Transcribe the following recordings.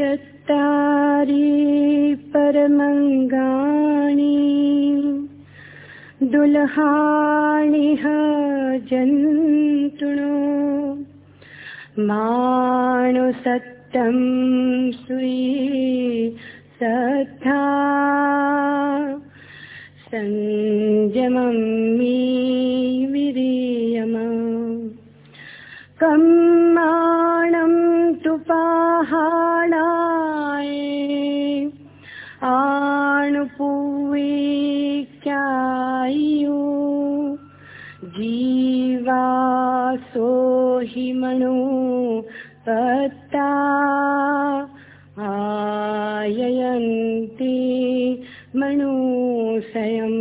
यत्तारी परमङ्गाणि दुल्हाणिह जन्तुणो माणुसत्तं सुई सत्था सञ्जमं मे विरीयम। जीवासो हि मणो पत्ता आययन्ति मणुषयम्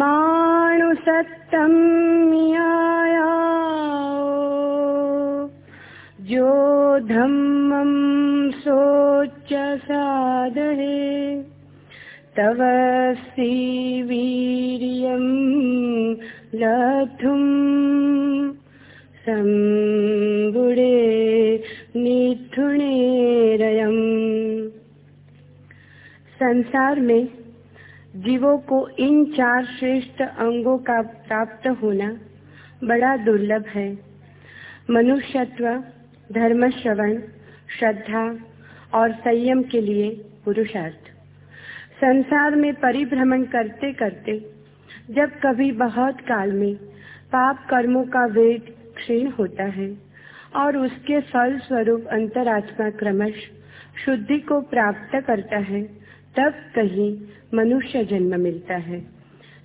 माणुसत्तं याया जो धम्मं सोच साधरे तव वीर्यं लथुं सम्बुडे निथुणेरयम् संसार में जीवों को इन चार श्रेष्ठ अंगों का प्राप्त होना बड़ा दुर्लभ है। मनुष्यत्व धर्म श्रवण श्रद्धा और संयम के लिए पुरुषार्थ। संसार में परिभ्रमण करते करते जब कभी बहुत काल में पाप कर्मों का वेग क्षीण होता है और उसके फल स्वरूप अंतरात्मा क्रमश शुद्धि को प्राप्त करता है, तब कहीं मनुष्य जन्म मिलता है।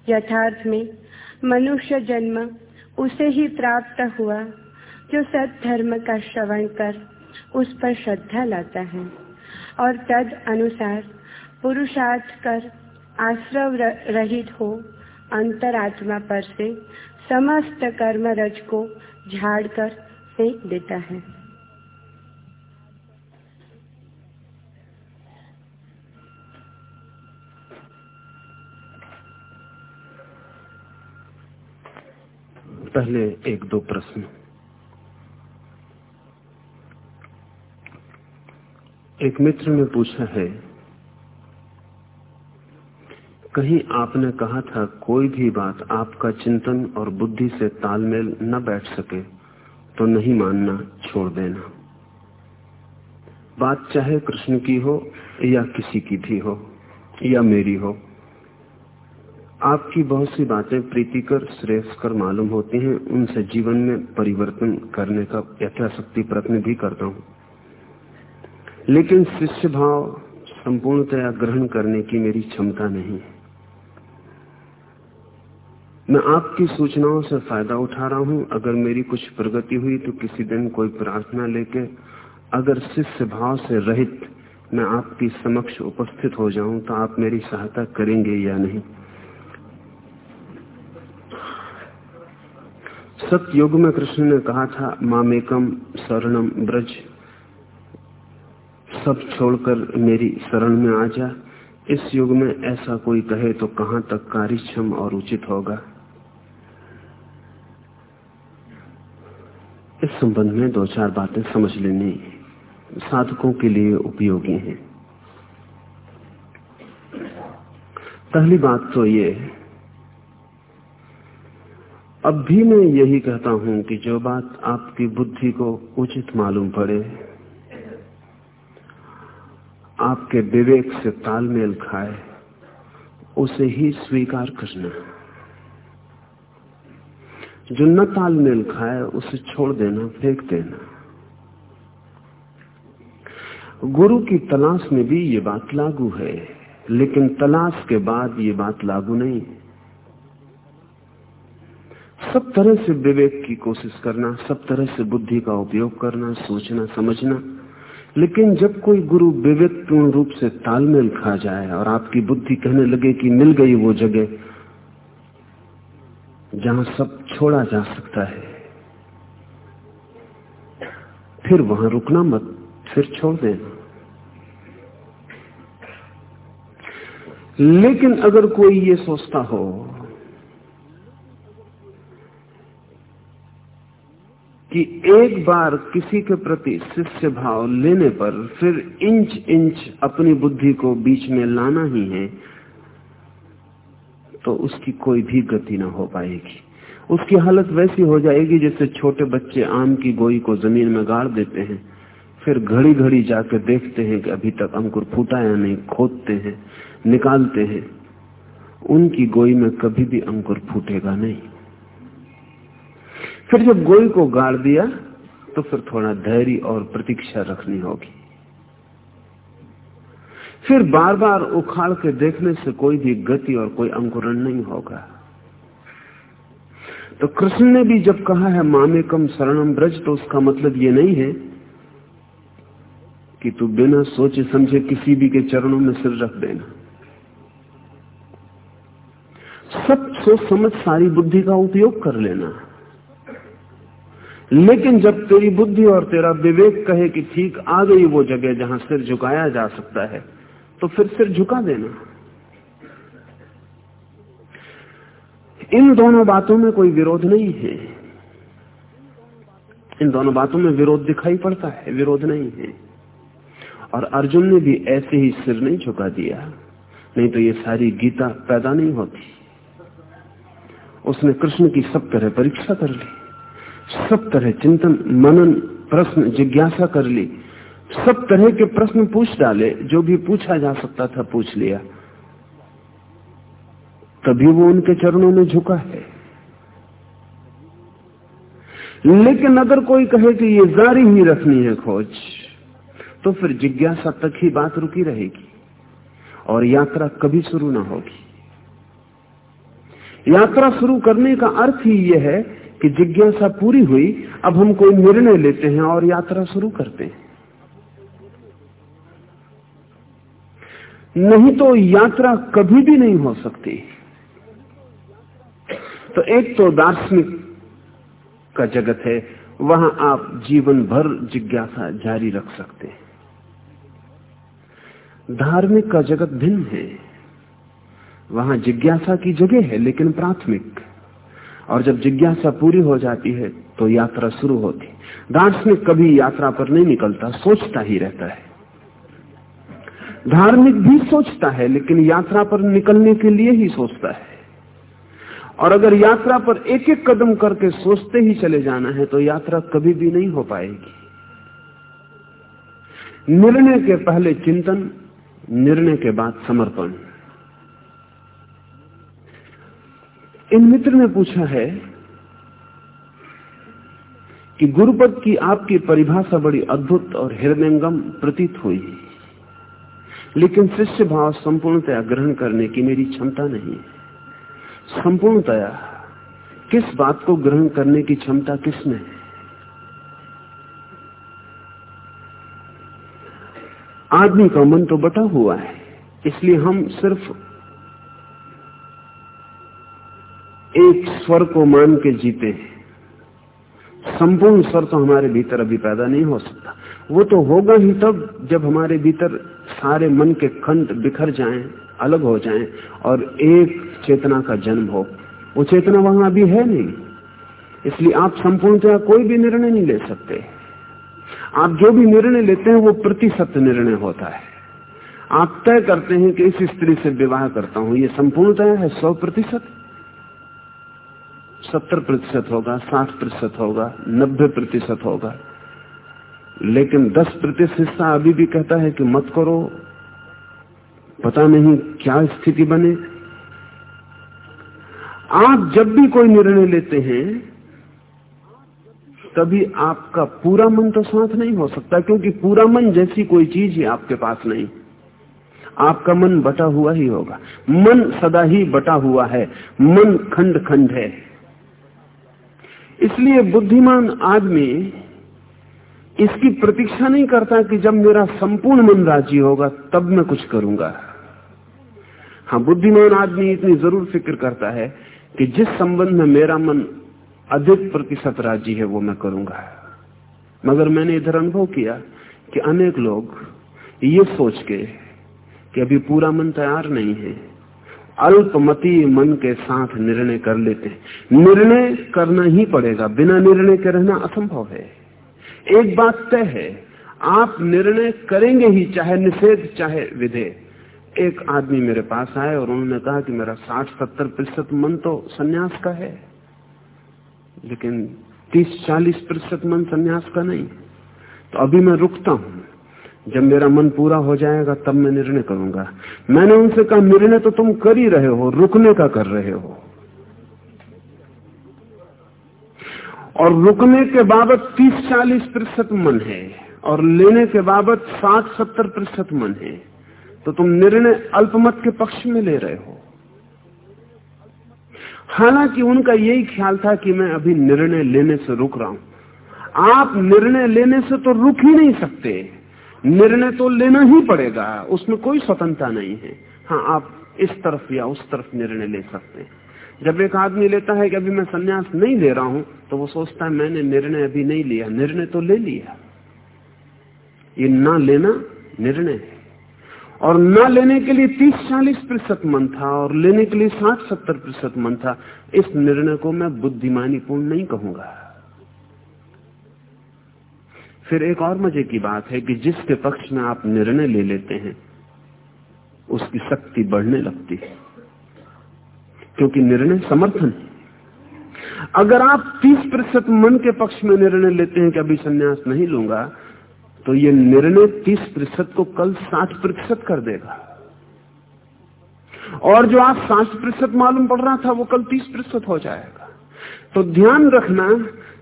यथार्थ में मनुष्य जन्म उसे ही प्राप्त हुआ जो सत्धर्म का श्रवण कर उस पर श्रद्धा लाता है और तद अनुसार पुरुषार्थ कर आश्रव रहित हो अंतरात्मा पर से समस्त कर्म रज को झाड़ कर फेंक देता है। पहले एक दो प्रश्न। एक मित्र ने पूछा है कहीं आपने कहा था, कोई भी बात आपका चिंतन और बुद्धि से तालमेल न बैठ सके तो नहीं मानना छोड़ देना। बात चाहे कृष्ण की हो, या किसी की भी हो, या मेरी हो, आपकी बहुत सी बातें प्रीतिकर, श्रेयस्कर मालूम होती हैं। उनसे जीवन में परिवर्तन करने का यथाशक्ति प्रयत्न भी करता हूँ। लेकिन शिष्य भाव संपूर्णतया ग्रहण करने की मेरी क्षमता नहीं है। मैं आपकी सूचनाओं से फ़ायदा उठा रहा हूँ। अगर मेरी कुछ प्रगति हुई तो किसी दिन कोई प्रार्थना लेके, अगर शिष्य भाव से रहित मैं आपकी समक्ष उपस्थित हो जाऊँ तो आप मेरी सहायता करेंगे या नहीं? सतयुग में कृष्ण ने कहा था, मामेकम शरणम ब्रज, सब छोड़कर मेरी शरण में आ जा। इस युग में ऐसा कोई कहे तो कहाँ तक कार्यक्षम और उचित होगा? इस संबंध में दो चार बातें समझ लेनी साधकों के लिए उपयोगी हैं। पहली बात तो ये, अब भी मैं यही कहता हूँ कि जो बात आपकी बुद्धि को उचित मालूम पड़े, आपके विवेक से तालमेल खाए, उसे ही स्वीकार करना। जो न तालमेल खाए, उसे छोड़ देना, फेंक देना। गुरु की तलाश में भी ये बात लागू है, लेकिन तलाश के बाद ये बात लागू नहीं। सब तरह से विवेक की कोशिश करना, सब तरह से बुद्धि का उपयोग करना, सोचना, समझना। लेकिन जब कोई गुरु विवेक पूर्ण रूप से तालमेल खा जाए और आपकी बुद्धि कहने लगे कि मिल गई वो जगह जहाँ सब छोड़ा जा सकता है। फिर वहाँ रुकना मत, फिर छोड़ देना। लेकिन अगर कोई ये सोचता हो, कि एक बार किसी के प्रति शिष्य भाव लेने पर फिर इंच इंच अपनी बुद्धि को बीच में लाना ही है तो उसकी कोई भी गति ना हो पाएगी। उसकी हालत वैसी हो जाएगी जैसे छोटे बच्चे आम की गोई को ज़मीन में गाड़ देते हैं, फिर घड़ी घड़ी जाकर देखते हैं कि अभी तक अंकुर फूटा या नहीं, खोदते हैं, निकालते हैं। उनकी गोई में कभी भी अंकुर फूटेगा नहीं। फिर जब गोई को गाड़ दिया तो फिर थोड़ा धैर्य और प्रतीक्षा रखनी होगी। फिर बार बार उखाड़ के देखने से कोई भी गति और कोई अंकुरण नहीं होगा। तो कृष्ण ने भी जब कहा है मामे कम शरणम ब्रज तो उसका मतलब ये नहीं है कि तू बिना सोचे समझे किसी भी के चरणों में सिर रख देना। सब सोच समझ सारी बुद्धि का उपयोग कर लेना। लेकिन जब तेरी बुद्धि और तेरा विवेक कहे कि ठीक आ गई वो जगह जहाँ सिर झुकाया जा सकता है तो फिर सिर झुका देना। इन दोनों बातों में कोई विरोध नहीं है। इन दोनों बातों में विरोध दिखाई पड़ता है, विरोध नहीं है। और अर्जुन ने भी ऐसे ही सिर नहीं झुका दिया। नहीं तो ये सारी गीता पैदा नहीं होती। उसने कृष्ण की सब तरह परीक्षा कर ली, सब तरह चिंतन, मनन, प्रश्न, जिज्ञासा कर ली। सब तरह के प्रश्न पूछ डाले, जो भी पूछा जा सकता था पूछ लिया। तभी वो उनके चरणों में झुका है। लेकिन अगर कोई कहे कि ये जारी ही रखनी है खोज तो फिर जिज्ञासा तक ही बात रुकी रहेगी और यात्रा कभी शुरू ना होगी। यात्रा शुरू करने का अर्थ ही यह है कि जिज्ञासा पूरी हुई, अब हम कोई निर्णय लेते हैं और यात्रा शुरू करते हैं। नहीं तो यात्रा कभी भी नहीं हो सकती। तो एक तो दार्शनिक का जगत है, वहाँ आप जीवन भर जिज्ञासा जारी रख सकते हैं। धार्मिक का जगत भिन्न है। वहाँ जिज्ञासा की जगह है, लेकिन प्राथमिक। और जब जिज्ञासा पूरी हो जाती है तो यात्रा शुरू होती। दार्शनिक कभी यात्रा पर नहीं निकलता, सोचता ही रहता है। धार्मिक भी सोचता है, लेकिन यात्रा पर निकलने के लिए ही सोचता है। और अगर यात्रा पर एक एक कदम करके सोचते ही चले जाना है तो यात्रा कभी भी नहीं हो पाएगी। निर्णय के पहले चिंतन, निर्णय के बाद समर्पण। इन मित्र ने पूछा है कि गुरुपद की आपकी परिभाषा बड़ी अद्भुत और हृदयंगम प्रतीत हुई। लेकिन शिष्य भाव संपूर्णतया ग्रहण करने की मेरी क्षमता नहीं संपूर्णतया किस बात को ग्रहण करने की क्षमता किसमें है आदमी का मन तो बटा हुआ है, इसलिए हम सिर्फ़ एक स्वर को मान के जीते हैं। संपूर्ण स्वर तो हमारे भीतर अभी पैदा नहीं हो सकता। वो तो होगा ही तब जब हमारे भीतर सारे मन के खंड बिखर जाएँ, अलग हो जाएँ और एक चेतना का जन्म हो। वो चेतना वहाँ अभी है नहीं। इसलिए आप संपूर्णतया कोई भी निर्णय नहीं ले सकते। आप जो भी निर्णय लेते हैं वो प्रतिशत निर्णय होता है। आप तय करते हैं कि इस स्त्री से विवाह करता हूँ। ये संपूर्णतया है सौ प्रतिशत। सत्तर प्रतिशत होगा साठ प्रतिशत होगा नब्बे प्रतिशत होगा। लेकिन दस प्रतिशत हिस्सा अभी भी कहता है कि मत करो। पता नहीं क्या स्थिति बने। आप जब भी कोई निर्णय लेते हैं, तभी आपका पूरा मन तो साथ नहीं हो सकता, क्योंकि पूरा मन जैसी कोई चीज़ ही आपके पास नहीं। आपका मन बटा हुआ ही होगा। मन सदा ही बटा हुआ है। मन खंड खंड है। इसलिए बुद्धिमान आदमी इसकी प्रतीक्षा नहीं करता कि जब मेरा संपूर्ण मन राज़ी होगा, तब मैं कुछ करूँगा। हाँ बुद्धिमान आदमी इतनी ज़रूर फ़िक्र करता है कि जिस संबंध में मेरा मन अधिक प्रतिशत राज़ी है, वो मैं करूँगा। मगर मैंने इधर अनुभव किया कि अनेक लोग ये सोच के कि अभी पूरा मन तैयार नहीं है, अल्पमती मन के साथ निर्णय कर लेते निर्णय करना ही पड़ेगा, बिना निर्णय के रहना असंभव है। एक बात तय है, आप निर्णय करेंगे ही, चाहे निषेध, चाहे विधेय। एक आदमी मेरे पास आए और उन्होंने कहा कि मेरा 60-70 प्रतिशत मन तो सन्यास का है, लेकिन 30-40 प्रतिशत मन सन्यास का नहीं। तो अभी मैं रुकता हूँ। जब मेरा मन पूरा हो जाएगा, तब मैं निर्णय करूँगा। मैंने उनसे कहा, निर्णय तो तुम कर ही रहे हो, रुकने का कर रहे हो। और रुकने के बाबत 30-40 प्रतिशत मन है और लेने के बाबत 60-70 प्रतिशत मन है तो तुम निर्णय अल्पमत के पक्ष में ले रहे हो। हालाँकि उनका यही ख्याल था कि मैं अभी निर्णय लेने से रुक रहा हूँ। आप निर्णय लेने से तो रुक ही नहीं सकते। निर्णय तो लेना ही पड़ेगा, उसमें कोई स्वतंत्रता नहीं है। हाँ आप इस तरफ़ या उस तरफ़ निर्णय ले सकते हैं। जब एक आदमी लेता है कि अभी मैं सन्यास नहीं ले रहा हूँ तो वो सोचता है, मैंने निर्णय अभी नहीं लिया। निर्णय तो ले लिया। ये ना लेना निर्णय है। और न लेने के लिए 30-40 प्रतिशत मन था, और लेने के लिए 60-70 प्रतिशत मन था। इस निर्णय को मैं बुद्धिमानी पूर्ण नहीं कहूँगा। फिर एक और मज़े की बात है कि जिसके पक्ष में आप निर्णय ले लेते हैं, उसकी शक्ति बढ़ने लगती है। क्योंकि निर्णय समर्थन है। अगर आप 30 प्रतिशत मन के पक्ष में निर्णय लेते हैं कि अभी संन्यास नहीं लूँगा तो ये निर्णय 30 प्रतिशत को कल 60 प्रतिशत कर देगा। और जो आज 60 प्रतिशत मालूम पड़ रहा था, वो कल 30 प्रतिशत हो जाएगा। तो ध्यान रखना,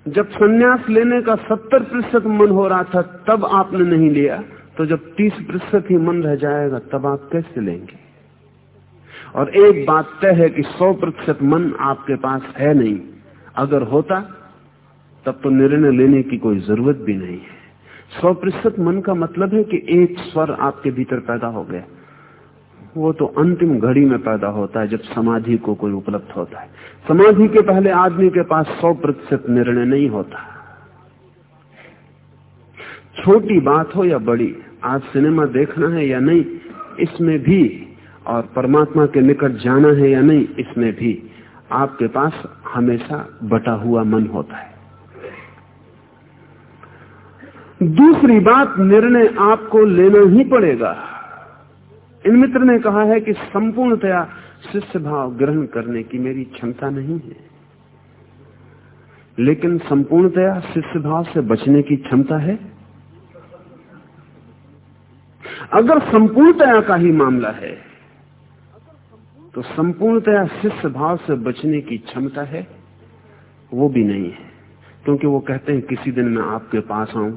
जब सन्यास लेने का सत्तर प्रतिशत मन हो रहा था, तब आपने नहीं लिया तो जब तीस प्रतिशत ही मन रह जाएगा, तब आप कैसे लेंगे? और एक बात तय है कि सौ प्रतिशत मन आपके पास है नहीं। अगर होता, तब तो निर्णय लेने की कोई ज़रूरत भी नहीं है। सौ प्रतिशत मन का मतलब है कि एक स्वर आपके भीतर पैदा हो गया। वो तो अंतिम घड़ी में पैदा होता है, जब समाधि को कोई उपलब्ध होता है। समाधि के पहले आदमी के पास सौ प्रतिशत निर्णय नहीं होता। छोटी बात हो या बड़ी, आज सिनेमा देखना है या नहीं, इसमें भी और परमात्मा के निकट जाना है या नहीं, इसमें भी आपके पास हमेशा बटा हुआ मन होता है। दूसरी बात, निर्णय आपको लेना ही पड़ेगा। इन मित्र ने कहा है कि संपूर्णतया शिष्य भाव ग्रहण करने की मेरी क्षमता नहीं है। लेकिन संपूर्णतया शिष्य भाव से बचने की क्षमता है। अगर संपूर्णतया का ही मामला है तो संपूर्णतया शिष्य भाव से बचने की क्षमता है, वो भी नहीं है। क्योंकि वो कहते हैं, किसी दिन मैं आपके पास आऊँ,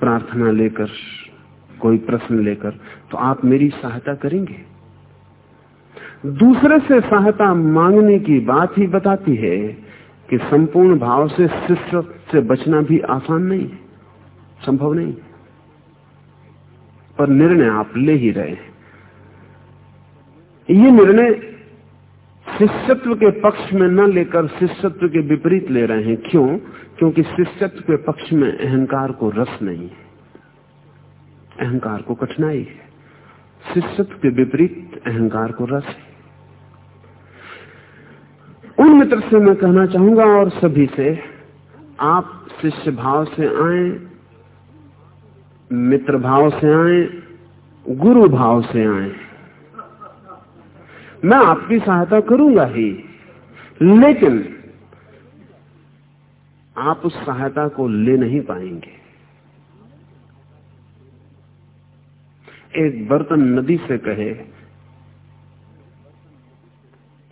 प्रार्थना लेकर, कोई प्रश्न लेकर तो आप मेरी सहायता करेंगे। दूसरे से सहायता मांगने की बात ही बताती है कि संपूर्ण भाव से शिष्य से बचना भी आसान नहीं है, संभव नहीं पर निर्णय आप ले ही रहे हैं। ये निर्णय शिष्यत्व के पक्ष में न लेकर शिष्यत्व के विपरीत ले रहे हैं। क्यों? क्योंकि शिष्यत्व के पक्ष में अहंकार को रस नहीं है। अहंकार को कठिनाई है। शिष्यत्व के विपरीत अहंकार को रस है। उन मित्र से मैं कहना चाहूँगा और सभी से, आप शिष्य भाव से आए, मित्र भाव से आए, गुरु भाव से आए। मैं आपकी सहायता करूँगा ही। लेकिन आप उस सहायता को ले नहीं पाएँगे। एक बर्तन नदी से कहे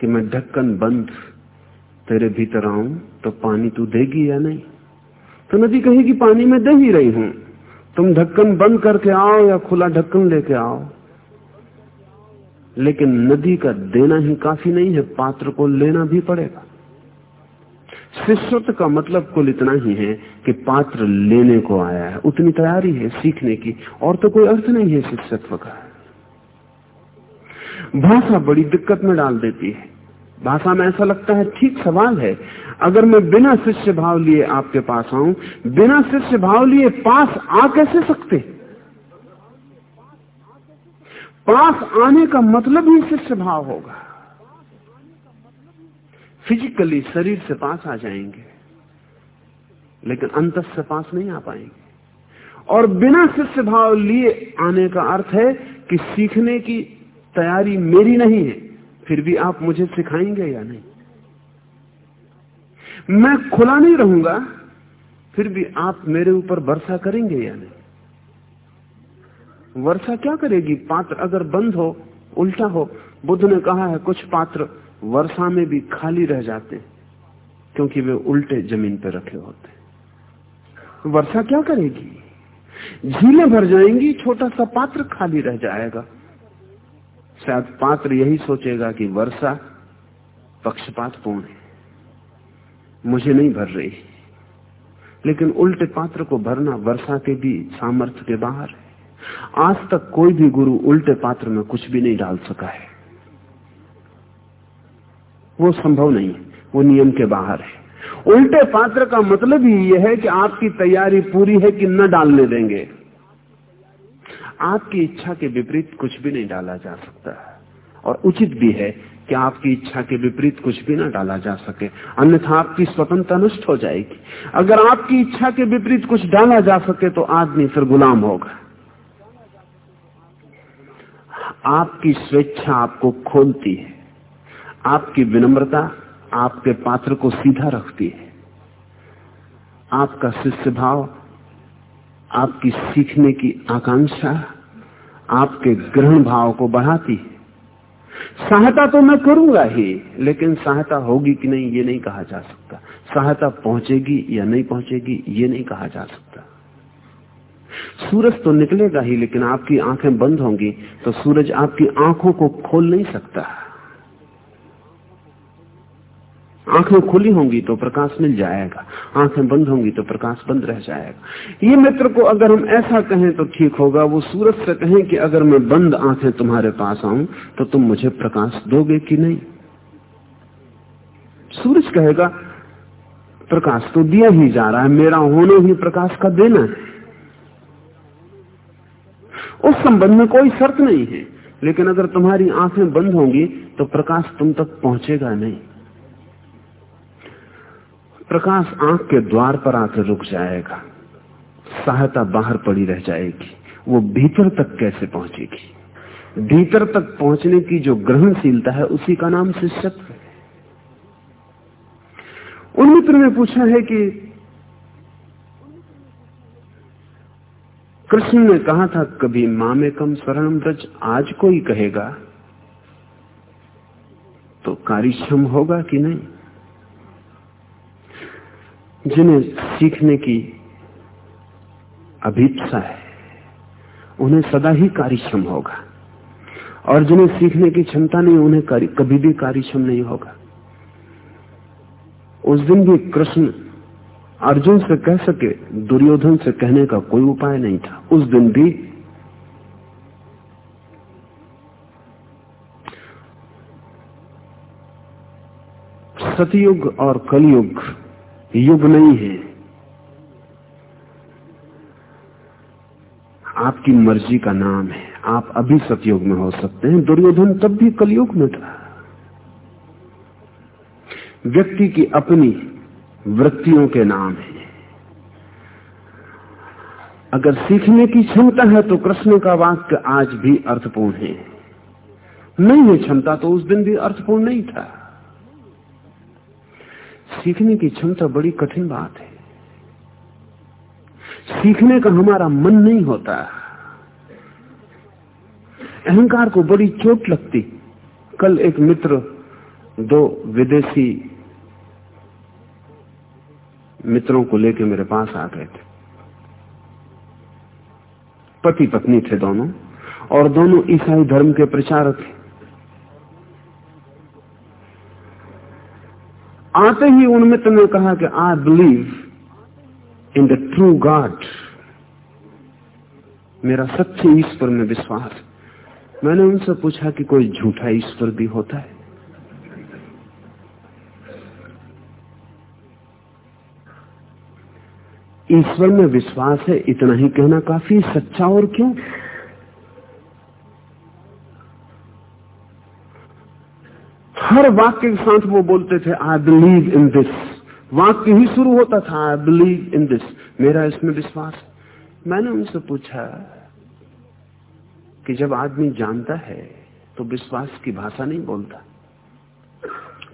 कि मैं ढक्कन बंद, तेरे भीतर आऊँ तो पानी तू देगी या नहीं? तो नदी कहेगी पानी में दे ही रही हूँ। तुम ढक्कन बंद करके आओ या खुला ढक्कन लेके आओ? लेकिन नदी का देना ही काफ़ी नहीं है, पात्र को लेना भी पड़ेगा। शिष्यत्व का मतलब कुल इतना ही है कि पात्र लेने को आया है, उतनी तैयारी है सीखने की, और तो कोई अर्थ नहीं है शिष्यत्व का भाषा बड़ी दिक्कत में डाल देती है। भाषा में ऐसा लगता है, ठीक सवाल है, अगर मैं बिना शिष्य भाव लिए आपके पास आऊँ, बिना शिष्य भाव लिए पास आ कैसे सकते? पास आने का मतलब ही शिष्य भाव होगा। फिजिकली शरीर से पास आ जाएँगे, लेकिन अंत से पास नहीं आ पाएँगे। और बिना शिष्य भाव लिए आने का अर्थ है कि सीखने की तैयारी मेरी नहीं है, फिर भी आप मुझे सिखाएँगे या नहीं? मैं खुला नहीं रहूँगा, फिर भी आप मेरे ऊपर वर्षा करेंगे या नहीं? वर्षा क्या करेगी? पात्र अगर बंद हो, उल्टा हो, बुद्ध ने कहा है, कुछ पात्र वर्षा में भी खाली रह जाते क्योंकि वे उल्टे ज़मीन पर रखे होते वर्षा क्या करेगी? झीलें भर जाएँगी, छोटा सा पात्र खाली रह जाएगा। शायद पात्र यही सोचेगा कि वर्षा पक्षपातपूर्ण है, मुझे नहीं भर रही। लेकिन उल्टे पात्र को भरना वर्षा के भी सामर्थ्य के बाहर है। आज तक कोई भी गुरु उल्टे पात्र में कुछ भी नहीं डाल सका है। वो संभव नहीं वो नियम के बाहर है। उल्टे पात्र का मतलब ही यह है कि आपकी तैयारी पूरी है कि न डालने देंगे। आपकी इच्छा के विपरीत कुछ भी नहीं डाला जा सकता। और उचित भी है कि आपकी इच्छा के विपरीत कुछ भी ना डाला जा सके, अन्यथा आपकी स्वतंत्रता नष्ट हो जाएगी। अगर आपकी इच्छा के विपरीत कुछ डाला जा सके तो आदमी फिर गुलाम होगा। आपकी स्वेच्छा आपको खोलती है। आपकी विनम्रता आपके पात्र को सीधा रखती है। आपका शिष्य भाव आपकी सीखने की आकांक्षा, आपके ग्रहण भाव को बढ़ाती है। सहायता तो मैं करूँगा ही, लेकिन सहायता होगी कि नहीं, ये नहीं कहा जा सकता। सहायता पहुंचेगी या नहीं पहुंचेगी, ये नहीं कहा जा सकता। सूरज तो निकलेगा ही, लेकिन आपकी आँखें बंद होंगी तो सूरज आपकी आँखों को खोल नहीं सकता। आँखें खुली होंगी तो प्रकाश मिल जाएगा। आँखें बंद होंगी तो प्रकाश बंद रह जाएगा। ये मित्र को अगर हम ऐसा कहें तो ठीक होगा। वो सूरज से कहें कि अगर मैं बंद आँखें तुम्हारे पास आऊँ तो तुम मुझे प्रकाश दोगे कि नहीं? सूरज कहेगा, प्रकाश तो दिया ही जा रहा है, मेरा होना ही प्रकाश का देना है। उस संबंध में कोई शर्त नहीं है। लेकिन अगर तुम्हारी आँखें बंद होंगी तो प्रकाश तुम तक पहुंचेगा नहीं। प्रकाश आँख के द्वार पर आकर रुक जाएगा। सहायता बाहर पड़ी रह जाएगी। वो भीतर तक कैसे पहुंचेगी? भीतर तक पहुँचने की जो ग्रहणशीलता है, उसी का नाम शिष्यत्व है। मित्र ने पूछा है कि कृष्ण ने कहा था, कभी माँ में कम शरण ब्रज आज कोई कहेगा? तो कार्यक्षम होगा कि नहीं? जिन्हें सीखने की अभीपसा है, उन्हें सदा ही कार्यक्षम होगा। और जिन्हें सीखने की क्षमता नहीं, उन्हें कभी भी कार्यक्षम नहीं होगा। उस दिन भी कृष्ण अर्जुन से कह सके, दुर्योधन से कहने का कोई उपाय नहीं था। उस दिन भी सतयुग और कलयुग युग नहीं है। आपकी मर्ज़ी का नाम है। आप अभी सतयुग में हो सकते हैं। दुर्योधन तब भी कलयुग में था। व्यक्ति की अपनी वृत्तियों के नाम है। अगर सीखने की क्षमता है तो कृष्ण का वाक्य आज भी अर्थपूर्ण है। नहीं है क्षमता तो उस दिन भी अर्थपूर्ण नहीं था। सीखने की क्षमता बड़ी कठिन बात है। सीखने का हमारा मन नहीं होता। अहंकार को बड़ी चोट लगती। कल एक मित्र, दो विदेशी मित्रों को लेकर मेरे पास आ गए थे। पति पत्नी थे दोनों, और दोनों ईसाई धर्म के प्रचारक थे। आते ही उन मित्र ने कहा कि I believe in the true God मेरा सच्चे ईश्वर में विश्वास। मैंने उनसे पूछा कि कोई झूठा ईश्वर भी होता है? ईश्वर में विश्वास है, इतना ही कहना काफ़ी सच्चा और क्यों? हर वाक्य के साथ वो बोलते थे आई बिलीव इन दिस वाक्य ही शुरू होता था आई बिलीव इन दिस मेरा इसमें विश्वास मैंने उनसे पूछा कि जब आदमी जानता है तो विश्वास की भाषा नहीं बोलता।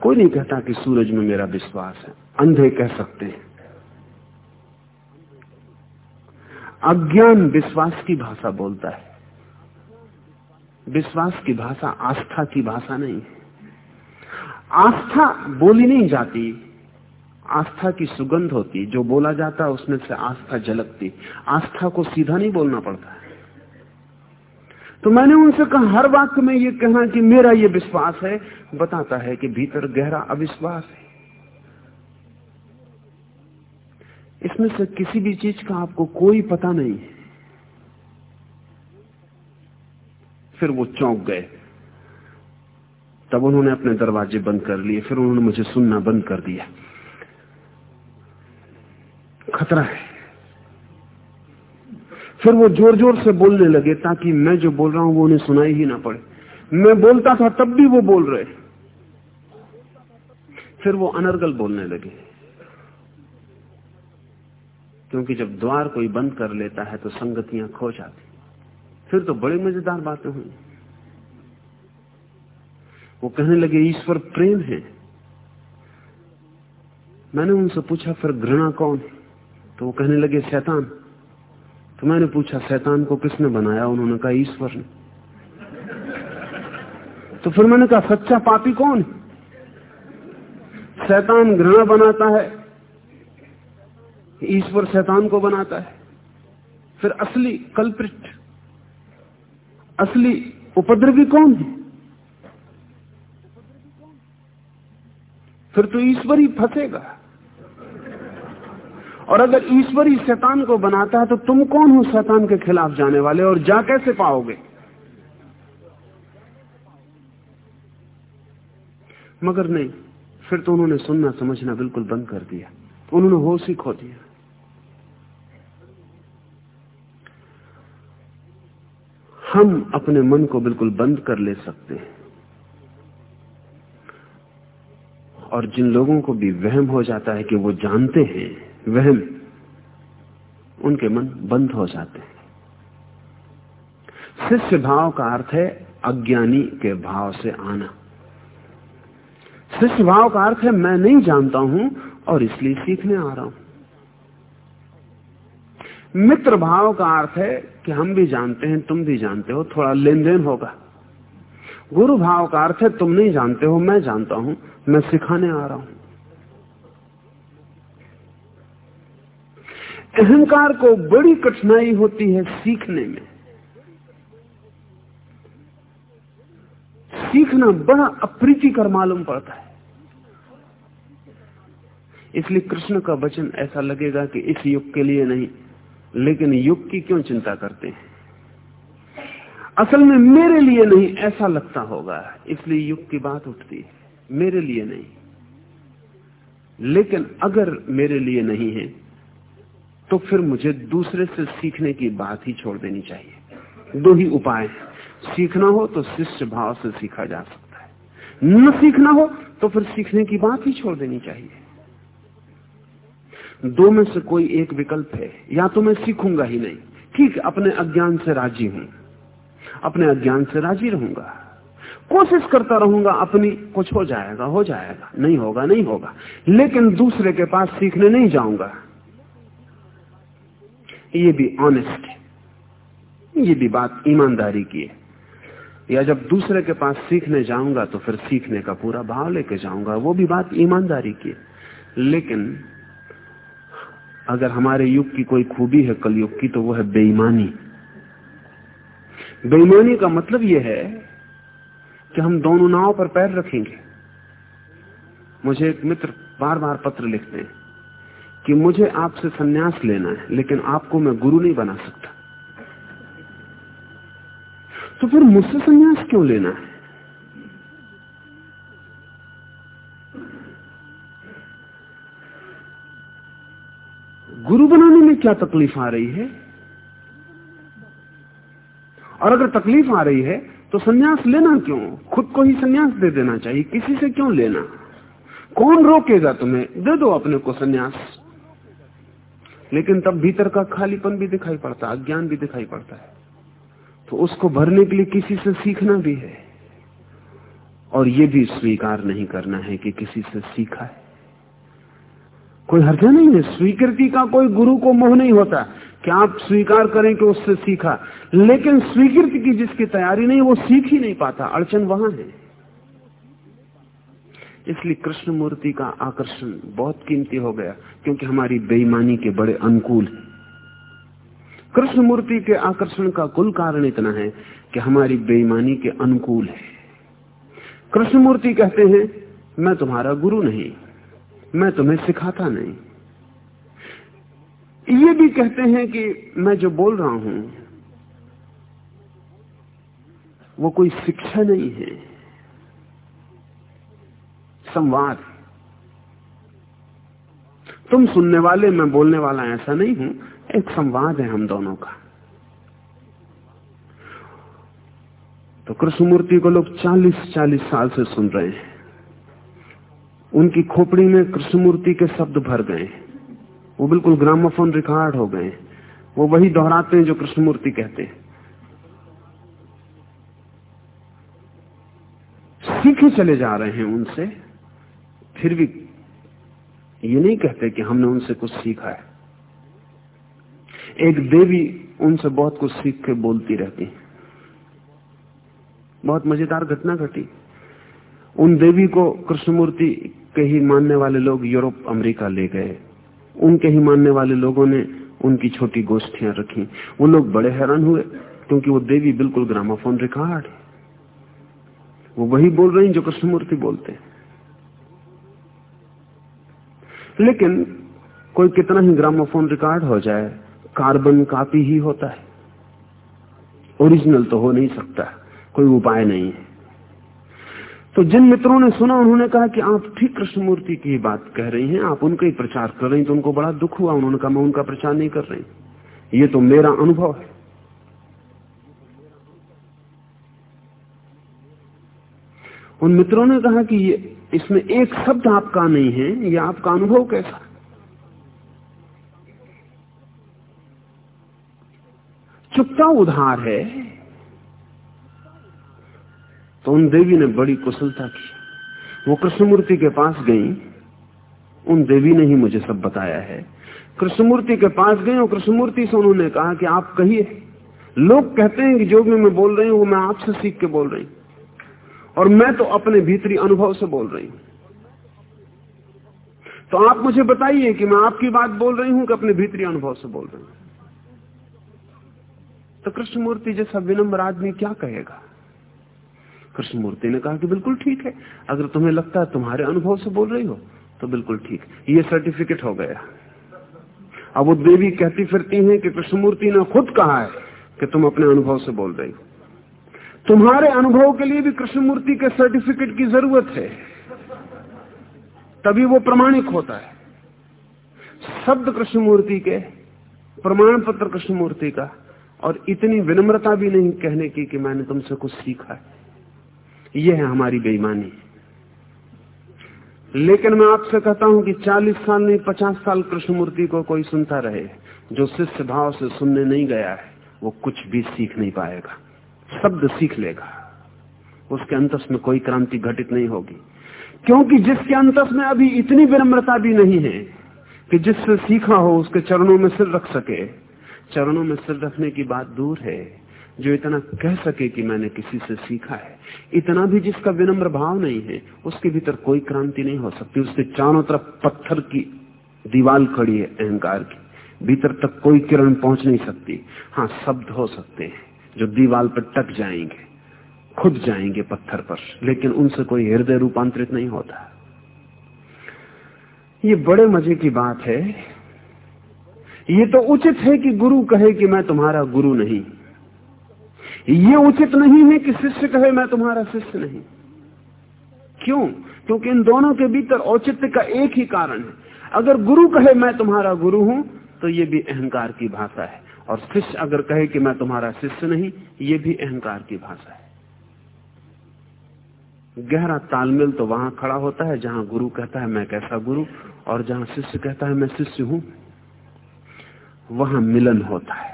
कोई नहीं कहता कि सूरज में मेरा विश्वास है। अंधे कह सकते हैं। अज्ञान विश्वास की भाषा बोलता है। विश्वास की भाषा आस्था की भाषा नहीं है। आस्था बोली नहीं जाती। आस्था की सुगंध होती, जो बोला जाता है उसमें से आस्था झलकती। आस्था को सीधा नहीं बोलना पड़ता। तो मैंने उनसे कहा, हर वाक्य में ये कहना कि मेरा ये विश्वास है, बताता है कि भीतर गहरा अविश्वास है। इसमें से किसी भी चीज़ का आपको कोई पता नहीं। है फिर वो चौंक गए। तब उन्होंने अपने दरवाजे बंद कर लिए, फिर उन्होंने मुझे सुनना बंद कर दिया। खतरा है। फिर वो ज़ोर ज़ोर से बोलने लगे, ताकि मैं जो बोल रहा हूँ वो उन्हें सुनाई ही ना पड़े। मैं बोलता था, तब भी वो बोल रहे। फिर वो अनर्गल बोलने लगे। क्योंकि जब द्वार कोई बंद कर लेता है तो संगतियाँ खो जाती फिर तो बड़ी मज़ेदार बातें हुई। वो कहने लगे, ईश्वर प्रेम है। मैंने उनसे पूछा, फिर घृणा कौन तो वो कहने लगे, शैतान। तो मैंने पूछा, शैतान को किसने बनाया? उन्होंने कहा, ईश्वर ने। तो फिर मैंने कहा, सच्चा पापी कौन शैतान घृणा बनाता है। ईश्वर शैतान को बनाता है। फिर असली कल्प्रिट, असली उपद्रवी कौन है? फिर तो ईश्वर ही फंसेगा। और अगर ईश्वर ही शैतान को बनाता है तो तुम कौन हो शैतान के खिलाफ जाने वाले, और जा कैसे पाओगे? मगर नहीं, फिर तो उन्होंने सुनना समझना बिल्कुल बंद कर दिया। उन्होंने होश ही खो दिया। हम अपने मन को बिल्कुल बंद कर ले सकते हैं। और जिन लोगों को भी वहम हो जाता है कि वो जानते हैं, वहम, उनके मन बंद हो जाते हैं। शिष्य भाव का अर्थ है अज्ञानी के भाव से आना। शिष्य भाव का अर्थ है मैं नहीं जानता हूँ और इसलिए सीखने आ रहा हूँ। मित्र भाव का अर्थ है कि हम भी जानते हैं, तुम भी जानते हो, थोड़ा लेन देन होगा। गुरु भाव का अर्थ है, तुम नहीं जानते हो, मैं जानता हूँ, मैं सिखाने आ रहा हूँ। अहंकार को बड़ी कठिनाई होती है सीखने में। सीखना बड़ा अप्रीतिकर मालूम पड़ता है। इसलिए कृष्ण का वचन ऐसा लगेगा कि इस युग के लिए नहीं। लेकिन युग की क्यों चिंता करते हैं? असल में मेरे लिए नहीं, ऐसा लगता होगा। इसलिए युग की बात उठती है। मेरे लिए नहीं। लेकिन अगर मेरे लिए नहीं है तो फिर मुझे दूसरे से सीखने की बात ही छोड़ देनी चाहिए। दो ही उपाय सीखना हो तो शिष्य भाव से सीखा जा सकता है। न सीखना हो तो फिर सीखने की बात ही छोड़ देनी चाहिए। दो में से कोई एक विकल्प है, या तो मैं सीखूँगा ही नहीं। ठीक, अपने अज्ञान से राज़ी हूँ। अपने अज्ञान से राज़ी रहूँगा। कोशिश करता रहूँगा, अपनी कुछ हो जाएगा हो जाएगा। नहीं होगा नहीं होगा। लेकिन दूसरे के पास सीखने नहीं जाऊँगा। ये भी ऑनेस्ट है। ये भी बात ईमानदारी की है। या जब दूसरे के पास सीखने जाऊँगा तो फिर सीखने का पूरा भाव लेके जाऊँगा। वो भी बात ईमानदारी की है। लेकिन अगर हमारे युग की कोई खूबी है कलयुग की तो वो है बेईमानी। बेईमानी का मतलब यह है कि हम दोनों नाव पर पैर रखेंगे। मुझे एक मित्र बार बार पत्र लिखते हैं कि मुझे आपसे सन्यास लेना है, लेकिन आपको मैं गुरु नहीं बना सकता। तो फिर मुझसे सन्यास क्यों लेना है? गुरु बनाने में क्या तकलीफ़ आ रही है? और अगर तकलीफ़ आ रही है तो सन्यास लेना क्यों? खुद को ही सन्यास दे देना चाहिए, किसी से क्यों लेना? कौन रोकेगा तुम्हें? दे दो अपने को सन्यास। लेकिन तब भीतर का खालीपन भी दिखाई पड़ता है, अज्ञान भी दिखाई पड़ता है। तो उसको भरने के लिए किसी से सीखना भी है। और ये भी स्वीकार नहीं करना है कि किसी से सीखा है। कोई हर्जा नहीं है। स्वीकृति का कोई गुरु को मोह नहीं होता। कि आप स्वीकार करें कि उससे सीखा? लेकिन स्वीकृति की जिसकी तैयारी नहीं, वो सीख ही नहीं पाता। अड़चन वहाँ है। इसलिए कृष्ण मूर्ति का आकर्षण बहुत कीमती हो गया, क्योंकि हमारी बेईमानी के बड़े अनुकूल है। कृष्ण मूर्ति के आकर्षण का कुल कारण इतना है कि हमारी बेईमानी के अनुकूल है। कृष्ण मूर्ति कहते हैं, मैं तुम्हारा गुरु नहीं मैं तुम्हें सिखाता नहीं। ये भी कहते हैं कि मैं जो बोल रहा हूँ, वो कोई शिक्षा नहीं है। संवाद। तुम सुनने वाले, मैं बोलने वाला ऐसा नहीं हूँ। एक संवाद है हम दोनों का। तो कृष्णमूर्ति को लोग 40-40 साल से सुन रहे हैं। उनकी खोपड़ी में कृष्णमूर्ति के शब्द भर गए। वो बिल्कुल ग्रामोफोन रिकॉर्ड हो गए। वो वही दोहराते हैं जो कृष्णमूर्ति कहते हैं। सीखे चले जा रहे हैं उनसे। फिर भी ये नहीं कहते कि हमने उनसे कुछ सीखा है। एक देवी उनसे बहुत कुछ सीख के बोलती रहती बहुत मज़ेदार घटना घटी। उन देवी को कृष्णमूर्ति के ही मानने वाले लोग यूरोप, अमेरिका ले गए। उनके ही मानने वाले लोगों ने उनकी छोटी गोष्ठियाँ रखी। वो लोग बड़े हैरान हुए, क्योंकि वो देवी बिल्कुल ग्रामाफोन रिकॉर्ड वो वही बोल रही जो कृष्णमूर्ति बोलते हैं। लेकिन कोई कितना ही ग्रामोफोन रिकॉर्ड हो जाए, कार्बन कापी ही होता है। ओरिजिनल तो हो नहीं सकता, कोई उपाय नहीं है। तो जिन मित्रों ने सुना, उन्होंने कहा कि आप ठीक कृष्णमूर्ति की बात कह रही हैं, आप उनका ही प्रचार कर रही तो उनको बड़ा दुख हुआ, उन्होंने कहा, मैं उनका प्रचार नहीं कर रही। ये तो मेरा अनुभव है। उन मित्रों ने कहा कि ये, इसमें एक शब्द आपका नहीं है, ये आपका अनुभव कैसा? चुपता उधार है। तो उन देवी ने बड़ी कुशलता की। वो कृष्णमूर्ति के पास गई। उन देवी ने ही मुझे सब बताया है। कृष्णमूर्ति के पास गई और कृष्णमूर्ति से उन्होंने कहा कि आप कहिए। लोग कहते हैं कि जो भी मैं बोल रही हूँ मैं आपसे सीख के बोल रही हूँ। और मैं तो अपने भीतरी अनुभव से बोल रही हूँ। तो आप मुझे बताइए कि मैं आपकी बात बोल रही हूँ कि अपने भीतरी अनुभव से बोल रही हूँ। तो कृष्णमूर्ति जैसा विनम्र आदमी क्या कहेगा? कृष्णमूर्ति ने कहा कि बिल्कुल ठीक है। अगर तुम्हें लगता है तुम्हारे अनुभव से बोल रही हो तो बिल्कुल ठीक। ये सर्टिफिकेट हो गया। अब वो देवी कहती फिरती हैं कि कृष्णमूर्ति ने खुद कहा है कि तुम अपने अनुभव से बोल रही हो। तुम्हारे अनुभव के लिए भी कृष्णमूर्ति के सर्टिफिकेट की ज़रूरत है। तभी वो प्रमाणिक होता है। शब्द कृष्णमूर्ति के, प्रमाण पत्र कृष्णमूर्ति का, और इतनी विनम्रता भी नहीं कहने की कि मैंने तुमसे कुछ सीखा है। यह है हमारी बेईमानी। लेकिन मैं आपसे कहता हूँ कि 40 साल नहीं 50 साल कृष्णमूर्ति को कोई सुनता रहे, जो शिष्य भाव से सुनने नहीं गया है, वो कुछ भी सीख नहीं पाएगा। शब्द सीख लेगा। उसके अंतस में कोई क्रांति घटित नहीं होगी। क्योंकि जिसके अंतस में अभी इतनी विनम्रता भी नहीं है, कि जिससे सीखा हो उसके चरणों में सिर रख सके। चरणों में सिर रखने की बात दूर है। जो इतना कह सके कि मैंने किसी से सीखा है। इतना भी जिसका विनम्र भाव नहीं है, उसके भीतर कोई क्रांति नहीं हो सकती। उसके चारों तरफ़ पत्थर की दीवाल खड़ी है अहंकार की। भीतर तक कोई किरण पहुँच नहीं सकती। हाँ शब्द हो सकते हैं जो दीवाल पर टक जाएँगे, खुद जाएँगे पत्थर पर, लेकिन उनसे कोई हृदय रूपांतरित नहीं होता। ये बड़े मज़े की बात है। ये तो उचित है कि गुरु कहे कि मैं तुम्हारा गुरु नहीं। ये उचित नहीं है कि शिष्य कहे, मैं तुम्हारा शिष्य नहीं। क्यों? क्योंकि इन दोनों के भीतर औचित्य का एक ही कारण है। अगर गुरु कहे, मैं तुम्हारा गुरु हूँ तो ये भी अहंकार की भाषा है। और शिष्य अगर कहे कि, मैं तुम्हारा शिष्य नहीं, ये भी अहंकार की भाषा है। गहरा तालमेल तो वहाँ खड़ा होता है, जहाँ गुरु कहता है, मैं कैसा गुरु? और जहाँ शिष्य कहता है, मैं शिष्य हूँ, वहाँ मिलन होता है।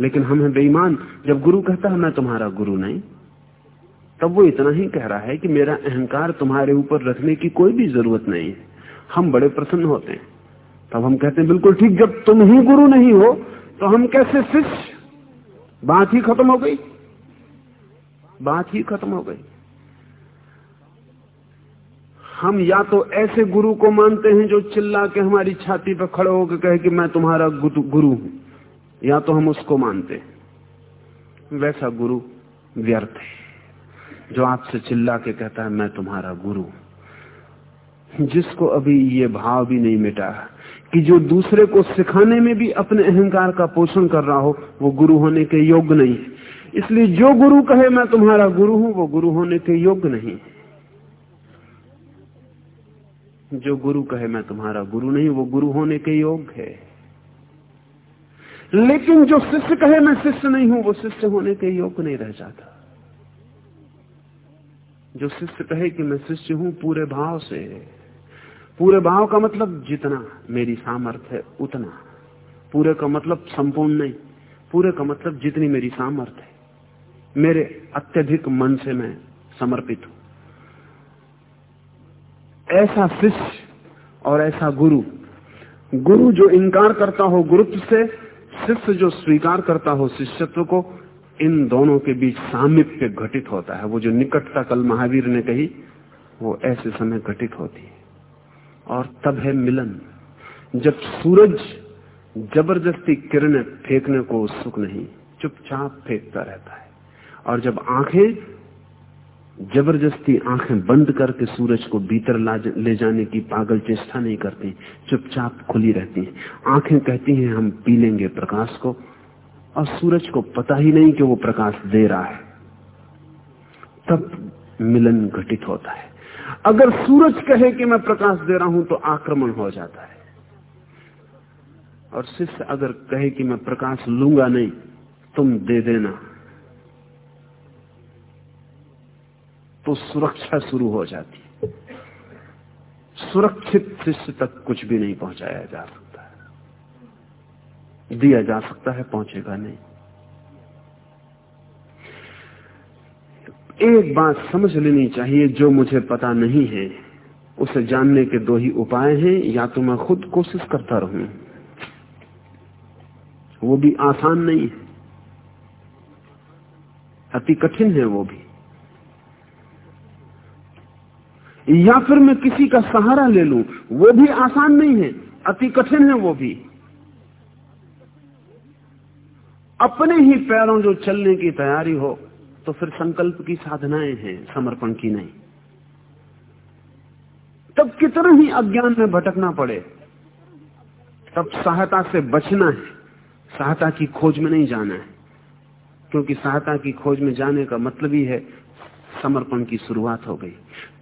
लेकिन हम हैं बेईमान। जब गुरु कहता है, मैं तुम्हारा गुरु नहीं, तब वो इतना ही कह रहा है कि मेरा अहंकार तुम्हारे ऊपर रखने की कोई भी ज़रूरत नहीं है। हम बड़े प्रसन्न होते हैं। तब हम कहते हैं, बिल्कुल ठीक, जब तुम ही गुरु नहीं हो तो हम कैसे शिष्य? बात ही खत्म हो गई। बात ही खत्म हो गई। हम या तो ऐसे गुरु को मानते हैं जो चिल्ला के हमारी छाती पर खड़े होकर कहे कि, मैं तुम्हारा गुरु हूँ। या तो हम उसको मानते वैसा गुरु व्यर्थ है। जो आपसे चिल्ला के कहता है, मैं तुम्हारा गुरु जिसको अभी ये भाव भी नहीं मिटा कि जो दूसरे को सिखाने में भी अपने अहंकार का पोषण कर रहा हो, वो गुरु होने के योग्य नहीं इसलिए जो गुरु कहे, मैं तुम्हारा गुरु हूँ, वो गुरु होने के योग्य नहीं जो गुरु कहे, मैं तुम्हारा गुरु नहीं, वो गुरु होने के योग्य है। लेकिन जो शिष्य कहे, मैं शिष्य नहीं हूँ, वो शिष्य होने के योग नहीं रह जाता। जो शिष्य कहे कि मैं शिष्य हूँ, पूरे भाव से, पूरे भाव का मतलब जितना मेरी सामर्थ्य है, उतना। पूरे का मतलब संपूर्ण नहीं, पूरे का मतलब जितनी मेरी सामर्थ्य है। मेरे अत्यधिक मन से मैं समर्पित हूँ। ऐसा शिष्य और ऐसा गुरु गुरु जो इनकार करता हो गुरुत्व से शिष्य जो स्वीकार करता हो, शिष्यत्व को इन दोनों के बीच सामिप्य घटित होता है। वो जो निकटता कल महावीर ने कही, वो ऐसे समय घटित होती है। और तब है मिलन। जब सूरज ज़बरदस्ती किरणें फेंकने को उत्सुक नहीं, चुपचाप फेंकता रहता है। और जब आँखें ज़बरदस्ती आँखें बंद करके सूरज को भीतर ले जाने की पागल चेष्टा नहीं करती, चुपचाप खुली रहती हैं। आँखें कहती हैं, हम पी लेंगे प्रकाश को, और सूरज को पता ही नहीं कि वो प्रकाश दे रहा है। तब मिलन घटित होता है। अगर सूरज कहे कि मैं प्रकाश दे रहा हूँ तो आक्रमण हो जाता है। और शिष्य अगर कहे कि मैं प्रकाश लूँगा नहीं, तुम दे देना। तो सुरक्षा शुरू हो जाती है। सुरक्षित शिष्य तक कुछ भी नहीं पहुँचाया जा सकता दिया जा सकता है, पहुंचेगा नहीं। एक बात समझ लेनी चाहिए, जो मुझे पता नहीं है, उसे जानने के दो ही उपाय हैं, या तो मैं खुद कोशिश करता रहूँ। वो भी आसान नहीं है। अति कठिन है वो भी। या फिर मैं किसी का सहारा ले लूँ? वो भी आसान नहीं है। अति कठिन है वो भी। अपने ही पैरों जो चलने की तैयारी हो तो फिर संकल्प की साधनाएँ हैं, समर्पण की नहीं। तब कितना ही अज्ञान में भटकना पड़े, तब सहायता से बचना है। सहायता की खोज में नहीं जाना है, क्योंकि सहायता की खोज में जाने का मतलब ही है समर्पण की शुरुआत हो गई।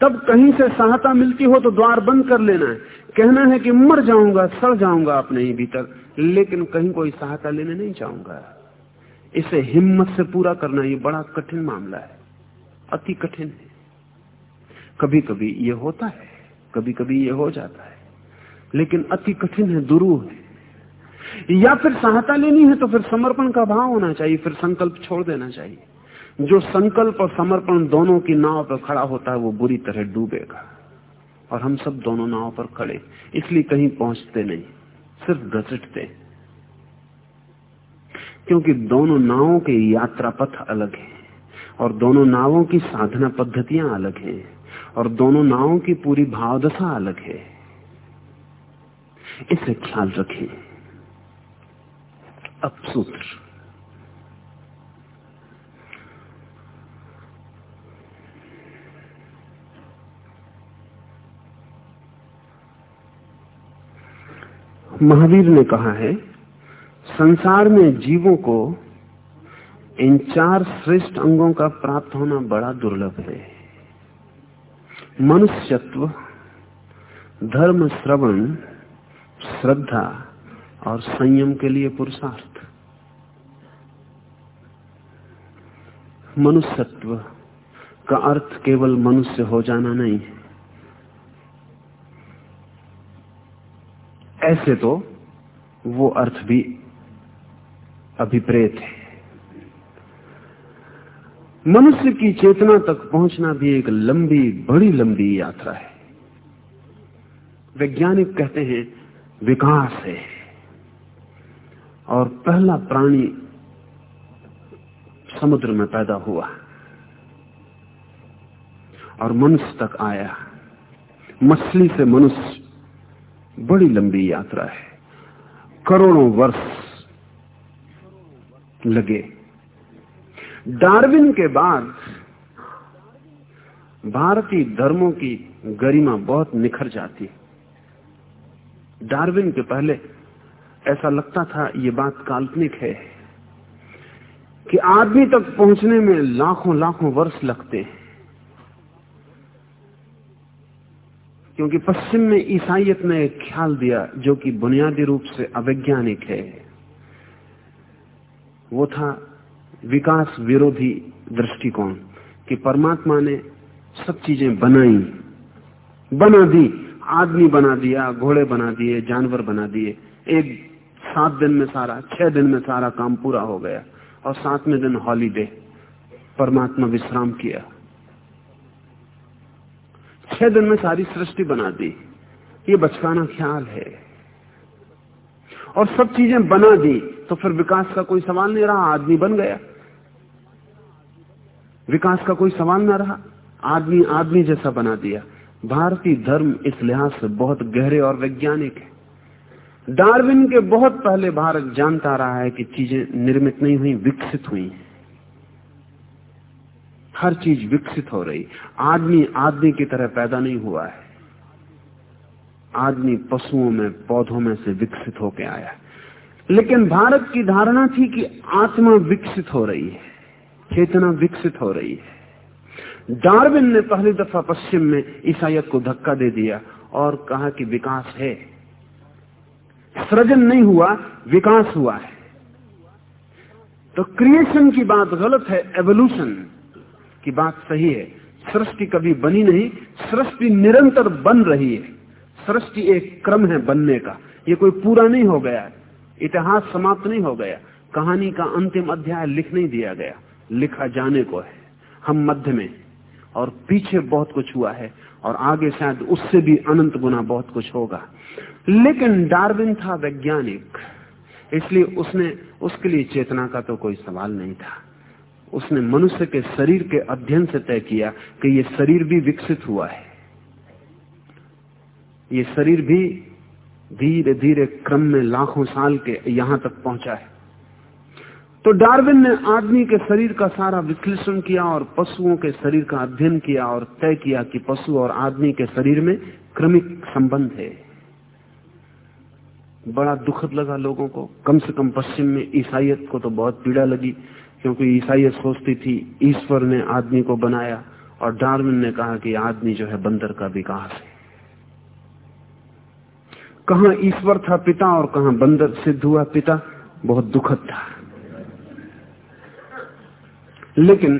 तब कहीं से सहायता मिलती हो तो द्वार बंद कर लेना है। कहना है कि मर जाऊँगा, सड़ जाऊँगा अपने ही भीतर, लेकिन कहीं कोई सहायता लेने नहीं चाहूँगा। इसे हिम्मत से पूरा करना ये बड़ा कठिन मामला है, अति कठिन है। कभी कभी ये होता है कभी कभी ये हो जाता है, लेकिन अति कठिन है दुरू है। या फिर सहायता लेनी है तो फिर समर्पण का भाव होना चाहिए, फिर संकल्प छोड़ देना चाहिए। जो संकल्प और समर्पण दोनों की नाव पर खड़ा होता है, वो बुरी तरह डूबेगा। और हम सब दोनों नाव पर खड़े, इसलिए कहीं पहुँचते नहीं, सिर्फ़ घसटते। क्योंकि दोनों नावों के यात्रा पथ अलग है, और दोनों नावों की साधना पद्धतियाँ अलग हैं, और दोनों नावों की पूरी भावदशा अलग है। इसे ख्याल रखें। अब सूत्र। महावीर ने कहा है, संसार में जीवों को इन चार श्रेष्ठ अंगों का प्राप्त होना बड़ा दुर्लभ है। मनुष्यत्व, धर्म श्रवण, श्रद्धा और संयम के लिए पुरुषार्थ। मनुष्यत्व का अर्थ केवल मनुष्य हो जाना नहीं है। ऐसे तो वो अर्थ भी अभिप्रेत है। मनुष्य की चेतना तक पहुँचना भी एक लंबी, बड़ी लंबी यात्रा है। वैज्ञानिक कहते हैं, विकास है। और पहला प्राणी समुद्र में पैदा हुआ। और मनुष्य तक आया। मछली से मनुष्य बड़ी लंबी यात्रा है। करोड़ों वर्ष लगे। डार्विन के बाद भारतीय धर्मों की गरिमा बहुत निखर जाती। डार्विन के पहले ऐसा लगता था ये बात काल्पनिक है कि आदमी तक पहुँचने में लाखों लाखों वर्ष लगते हैं। क्योंकि पश्चिम में ईसाइत ने एक ख्याल दिया जो कि बुनियादी रूप से अवैज्ञानिक है। वो था विकास विरोधी दृष्टिकोण कि परमात्मा ने सब चीज़ें बनाई। बना दी, आदमी बना दिया, घोड़े बना दिए, जानवर बना दिए। एक सात दिन में सारा, छह दिन में सारा काम पूरा हो गया और सातवें दिन हॉलीडे। परमात्मा विश्राम किया। छह दिन में सारी सृष्टि बना दी। ये बचकाना ख्याल है। और सब चीज़ें बना दी तो फिर विकास का कोई सवाल नहीं रहा, आदमी बन गया। विकास का कोई सवाल ना रहा। आदमी आदमी जैसा बना दिया। भारतीय धर्म इस लिहाज से बहुत गहरे और वैज्ञानिक है। डार्विन के बहुत पहले भारत जानता रहा है कि चीज़ें निर्मित नहीं हुई, विकसित हुई हर चीज़ विकसित हो रही। आदमी आदमी की तरह पैदा नहीं हुआ है। आदमी पशुओं में, पौधों में से विकसित होकर आया लेकिन भारत की धारणा थी कि आत्मा विकसित हो रही है, चेतना विकसित हो रही है। डार्विन ने पहली दफ़ा पश्चिम में ईसाइत को धक्का दे दिया और कहा कि विकास है। सृजन नहीं हुआ, विकास हुआ है। तो क्रिएशन की बात गलत है एवोल्यूशन की बात सही है। सृष्टि कभी बनी नहीं, सृष्टि निरंतर बन रही है। सृष्टि एक क्रम है बनने का। ये कोई पूरा नहीं हो गया। इतिहास समाप्त नहीं हो गया। कहानी का अंतिम अध्याय लिख नहीं दिया गया। लिखा जाने को है। हम मध्य में और पीछे बहुत कुछ हुआ है और आगे शायद उससे भी अनंत गुना बहुत कुछ होगा। लेकिन डार्विन था वैज्ञानिक, इसलिए उसने, उसके लिए चेतना का तो कोई सवाल नहीं था। उसने मनुष्य के शरीर के अध्ययन से तय किया कि ये शरीर भी विकसित हुआ है। ये शरीर भी धीरे धीरे क्रम में लाखों साल के यहाँ तक पहुँचा है। तो डार्विन ने आदमी के शरीर का सारा विश्लेषण किया और पशुओं के शरीर का अध्ययन किया और तय किया कि पशु और आदमी के शरीर में क्रमिक संबंध है। बड़ा दुखद लगा लोगों को। कम से कम पश्चिम में ईसाइयत को तो बहुत पीड़ा लगी। क्योंकि ईसाइयत सोचती थी, ईश्वर ने आदमी को बनाया और डार्विन ने कहा कि आदमी जो है बंदर का विकास है। कहा ईश्वर था पिता और कहा बंदर, सिद्ध हुआ पिता, बहुत दुखद था। लेकिन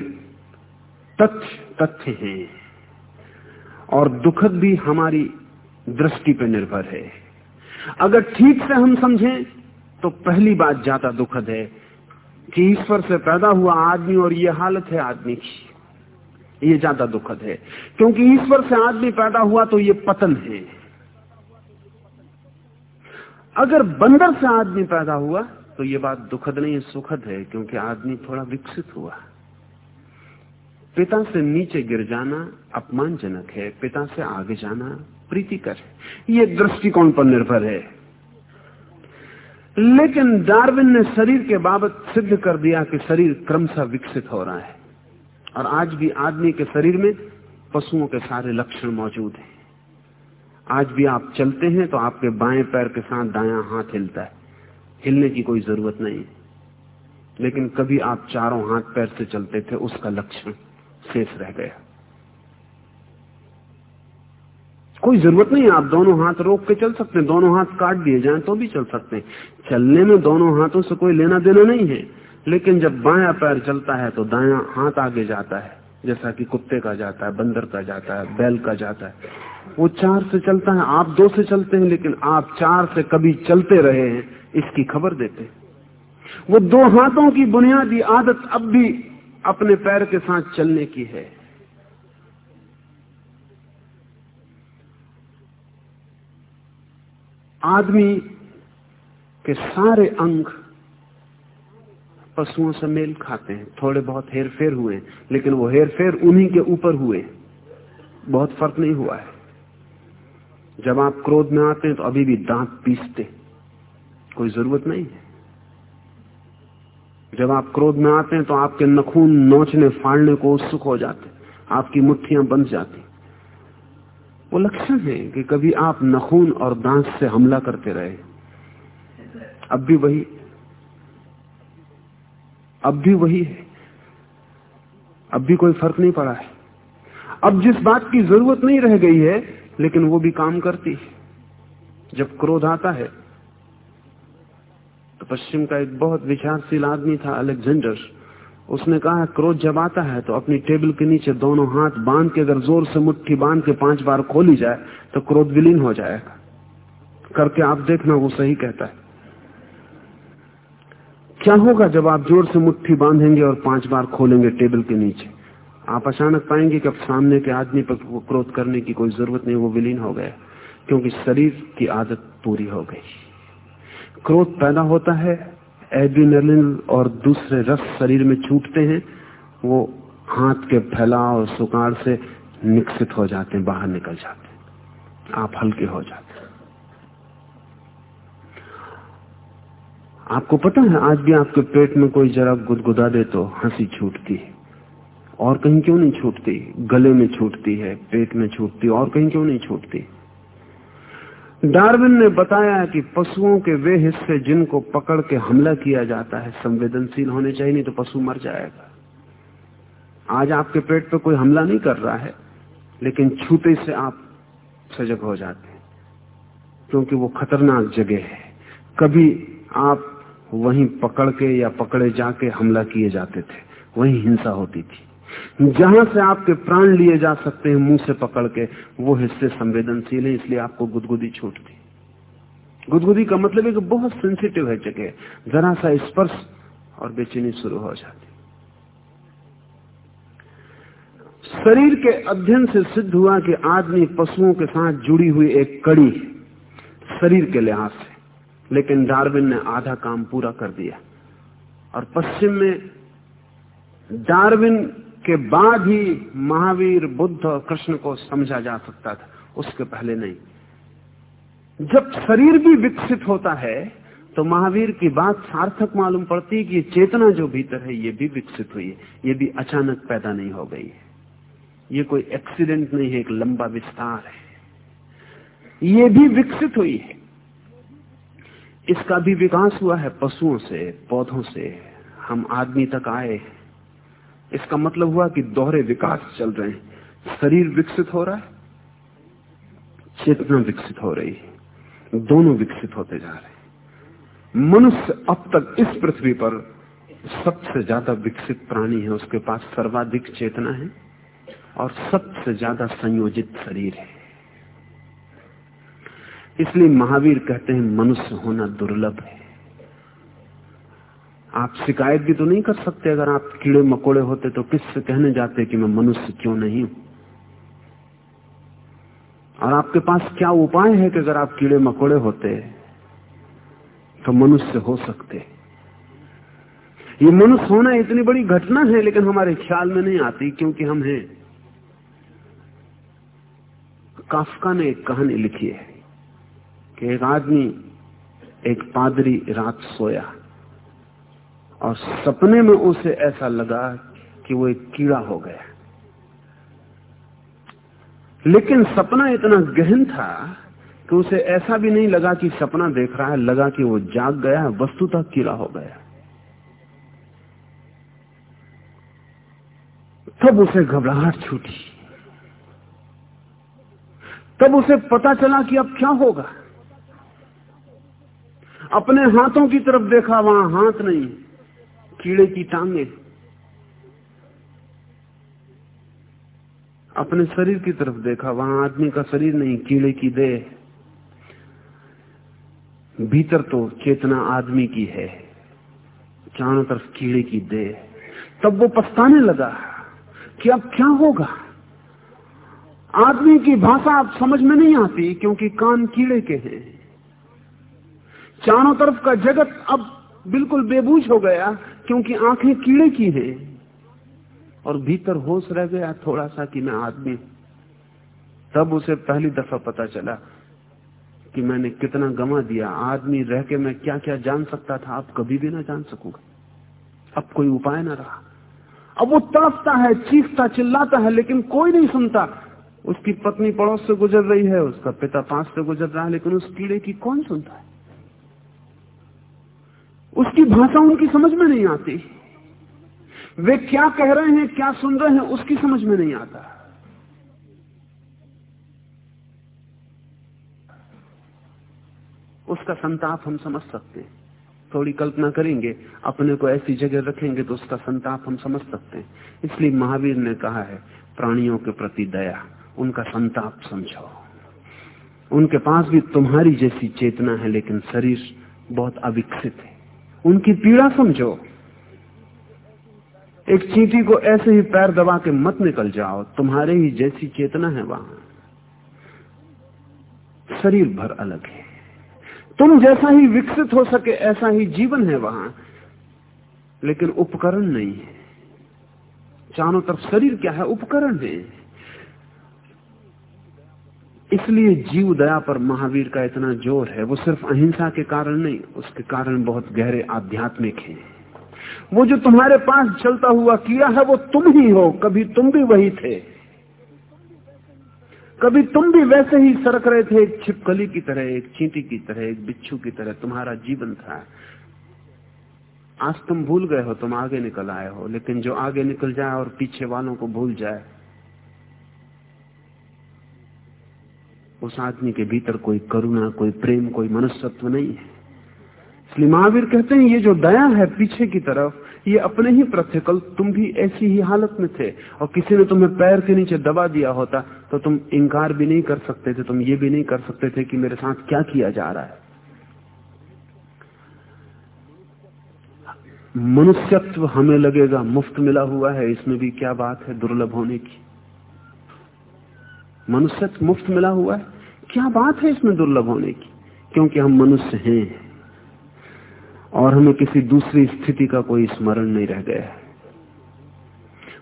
तथ्य तथ्य है, और दुखद भी हमारी दृष्टि पर निर्भर है। अगर ठीक से हम समझें तो पहली बात ज़्यादा दुखद है कि ईश्वर से पैदा हुआ आदमी और ये हालत है आदमी की। ये ज़्यादा दुखद है। क्योंकि ईश्वर से आदमी पैदा हुआ तो ये पतन है। अगर बंदर से आदमी पैदा हुआ तो ये बात दुखद नहीं, सुखद है, क्योंकि आदमी थोड़ा विकसित हुआ। पिता से नीचे गिर जाना अपमानजनक है, पिता से आगे जाना प्रीतिकर है। ये दृष्टिकोण पर निर्भर है। लेकिन डार्विन ने शरीर के बाबत सिद्ध कर दिया कि शरीर क्रमशः विकसित हो रहा है। और आज भी आदमी के शरीर में पशुओं के सारे लक्षण मौजूद हैं। आज भी आप चलते हैं तो आपके बाएँ पैर के साथ दायां हाथ हिलता है। हिलने की कोई ज़रूरत नहीं लेकिन कभी आप चारों हाथ पैर से चलते थे, उसका लक्षण शेष रह गया। कोई ज़रूरत नहीं आप दोनों हाथ रोक के चल सकते हैं, दोनों हाथ काट दिए जाएँ तो भी चल सकते हैं। चलने में दोनों हाथों से कोई लेना देना नहीं है। लेकिन जब बाया पैर चलता है तो दाया हाथ आगे जाता है, जैसा कि कुत्ते का जाता है, बंदर का जाता है, बैल का जाता है। वो चार से चलता है, आप दो से चलते हैं, लेकिन आप चार से कभी चलते रहे हैं, इसकी खबर देते हैं। वो दो हाथों की बुनियादी आदत अब भी अपने पैर के साथ चलने की है। आदमी के सारे अंग पशुओं से मेल खाते हैं। थोड़े बहुत हेर फेर हुए लेकिन वो हेर फेर उन्हीं के ऊपर हुए बहुत फ़र्क नहीं हुआ है। जब आप क्रोध में आते हैं तो अभी भी दांत पीसते कोई ज़रूरत नहीं है। जब आप क्रोध में आते हैं तो आपके नखून नोचने, फाड़ने को उत्सुक हो जाते आपकी मुट्ठियाँ बंध जाती वो लक्षण है कि कभी आप नखून और दांत से हमला करते रहे। अब भी वही अब भी वही है। अब भी कोई फ़र्क नहीं पड़ा है। अब जिस बात की ज़रूरत नहीं रह गई है, लेकिन वो भी काम करती है। जब क्रोध आता है तो पश्चिम का एक बहुत विचारशील आदमी था, अलेक्जेंडर। उसने कहा, क्रोध जब आता है तो अपनी टेबल के नीचे दोनों हाथ बाँध के अगर ज़ोर से मुट्ठी बाँध के पाँच बार खोली जाए तो क्रोध विलीन हो जाएगा। करके आप देखना, वो सही कहता है। क्या होगा जब आप ज़ोर से मुट्ठी बांधेंगे और पाँच बार खोलेंगे टेबल के नीचे? आप अचानक पाएँगे कि अब सामने के आदमी पर क्रोध करने की कोई ज़रूरत नहीं, वो विलीन हो गया, क्योंकि शरीर की आदत पूरी हो गई। क्रोध पैदा होता है, एड्रीनलिन और दूसरे रस शरीर में छूटते हैं, वो हाथ के फैलाव और सुकार से निकसित हो जाते हैं, बाहर निकल जाते हैं। आप हल्के हो जाते हैं आपको पता है, आज भी आपके पेट में कोई जरा गुदगुदा दे तो हँसी छूटती। है और कहीं क्यों नहीं छूटती? गले में छूटती है, पेट में छूटती, और कहीं क्यों नहीं छूटती? डार्विन ने बताया कि पशुओं के वे हिस्से जिनको पकड़ के हमला किया जाता है, संवेदनशील होने चाहिए, नहीं तो पशु मर जाएगा। आज आपके पेट पे कोई हमला नहीं कर रहा है, लेकिन छूते से आप सजग हो जाते हैं, क्योंकि वो खतरनाक जगह है। कभी आप वहीं पकड़ के या पकड़े जाके हमला किए जाते थे। वहीं हिंसा होती थी। जहाँ से आपके प्राण लिए जा सकते हैं मुँह से पकड़ के, वो हिस्से संवेदनशील है, इसलिए आपको गुदगुदी छूटती गुदगुदी का मतलब है कि बहुत सेंसिटिव है जगह। जरा सा स्पर्श और बेचैनी शुरू हो जाती। शरीर के अध्ययन से सिद्ध हुआ कि आदमी पशुओं के साथ जुड़ी हुई एक कड़ी शरीर के लिहाज से। लेकिन डार्विन ने आधा काम पूरा कर दिया। और पश्चिम में डार्विन के बाद ही महावीर, बुद्ध और कृष्ण को समझा जा सकता था, उसके पहले नहीं। जब शरीर भी विकसित होता है तो महावीर की बात सार्थक मालूम पड़ती है कि चेतना जो भीतर है, ये भी विकसित हुई है। ये भी अचानक पैदा नहीं हो गई है। ये कोई एक्सीडेंट नहीं है, एक लंबा विस्तार है। ये भी विकसित हुई है। इसका भी विकास हुआ है पशुओं से, पौधों से। हम आदमी तक आए इसका मतलब हुआ कि दोहरे विकास चल रहे हैं। शरीर विकसित हो रहा है, चेतना विकसित हो रही है। दोनों विकसित होते जा रहे हैं। मनुष्य अब तक इस पृथ्वी पर सबसे ज़्यादा विकसित प्राणी है। उसके पास सर्वाधिक चेतना है और सबसे ज़्यादा संयोजित शरीर है। इसलिए महावीर कहते हैं, मनुष्य होना दुर्लभ है। आप शिकायत भी तो नहीं कर सकते, अगर आप कीड़े मकोड़े होते तो किससे कहने जाते कि मैं मनुष्य क्यों नहीं हूँ? और आपके पास क्या उपाय है कि अगर आप कीड़े मकोड़े होते तो मनुष्य हो सकते? ये मनुष्य होना इतनी बड़ी घटना है, लेकिन हमारे ख्याल में नहीं आती, क्योंकि हम हैं। काफका ने एक कहानी लिखी है। कि एक आदमी, एक पादरी रात सोया। और सपने में उसे ऐसा लगा कि वो एक कीड़ा हो गया। लेकिन सपना इतना गहन था कि उसे ऐसा भी नहीं लगा कि सपना देख रहा है, लगा कि वो जाग गया है, वस्तुतः कीड़ा हो गया। तब उसे घबराहट छूटी। तब उसे पता चला कि अब क्या होगा। अपने हाथों की तरफ़ देखा, वहाँ हाथ नहीं, कीड़े की टांगे। अपने शरीर की तरफ़ देखा, वहाँ आदमी का शरीर नहीं, कीड़े की देह। भीतर तो चेतना आदमी की है, चारों तरफ़ कीड़े की देह। तब वो पछताने लगा कि अब क्या होगा? आदमी की भाषा अब समझ में नहीं आती, क्योंकि कान कीड़े के हैं। चारों तरफ़ का जगत अब बिल्कुल बेबूज हो गया, क्योंकि आँखें कीड़े की हैं। और भीतर होश रह गया थोड़ा सा कि मैं आदमी तब उसे पहली दफ़ा पता चला कि मैंने कितना गमा दिया। आदमी रह के मैं क्या क्या जान सकता था अब कभी भी ना जान सकूँगा। अब कोई उपाय ना रहा। अब वो तड़पता है, चीखता, चिल्लाता है, लेकिन कोई नहीं सुनता। उसकी पत्नी पड़ोस से गुजर रही है, उसका पिता पास से गुजर रहा है, लेकिन उस कीड़े की कौन सुनता है? उसकी भाषा उनकी समझ में नहीं आती। वे क्या कह रहे हैं, क्या सुन रहे हैं, उसकी समझ में नहीं आता। उसका संताप हम समझ सकते हैं। थोड़ी कल्पना करेंगे, अपने को ऐसी जगह रखेंगे तो उसका संताप हम समझ सकते हैं। इसलिए महावीर ने कहा है, प्राणियों के प्रति दया, उनका संताप समझो उनके पास भी तुम्हारी जैसी चेतना है, लेकिन शरीर बहुत अविकसित है। उनकी पीड़ा समझो। एक चींटी को ऐसे ही पैर दबा के मत निकल जाओ, तुम्हारे ही जैसी चेतना है वहाँ। शरीर भर अलग है। तुम जैसा ही विकसित हो सके, ऐसा ही जीवन है वहाँ। लेकिन उपकरण नहीं है। चारों तरफ़ शरीर क्या है? उपकरण है। इसलिए जीव दया पर महावीर का इतना ज़ोर है, वो सिर्फ़ अहिंसा के कारण नहीं, उसके कारण बहुत गहरे आध्यात्मिक है। वो जो तुम्हारे पास चलता हुआ किया है, वो तुम ही हो, कभी तुम भी वही थे। कभी तुम भी वैसे ही सरक रहे थे, एक छिपकली की तरह, एक चींटी की तरह, एक बिच्छू की तरह, तुम्हारा जीवन था। आज तुम भूल गए हो, तुम आगे निकल आए हो, लेकिन जो आगे निकल जाए और पीछे वालों को भूल जाए उस आदमी के भीतर कोई करुणा, कोई प्रेम, कोई मनुष्यत्व नहीं है। इसलिए महावीर कहते हैं, ये जो दया है पीछे की तरफ़, ये अपने ही प्रत्यकल तुम भी ऐसी ही हालत में थे, और किसी ने तुम्हें पैर के नीचे दबा दिया होता तो तुम इंकार भी नहीं कर सकते थे, तुम ये भी नहीं कर सकते थे कि मेरे साथ क्या किया जा रहा है। मनुष्यत्व हमें लगेगा, मुफ़्त मिला हुआ है, इसमें भी क्या बात है दुर्लभ होने की। मनुष्यत्व मुफ़्त मिला हुआ है। क्या बात है इसमें दुर्लभ होने की? क्योंकि हम मनुष्य हैं। और हमें किसी दूसरी स्थिति का कोई स्मरण नहीं रह गया है।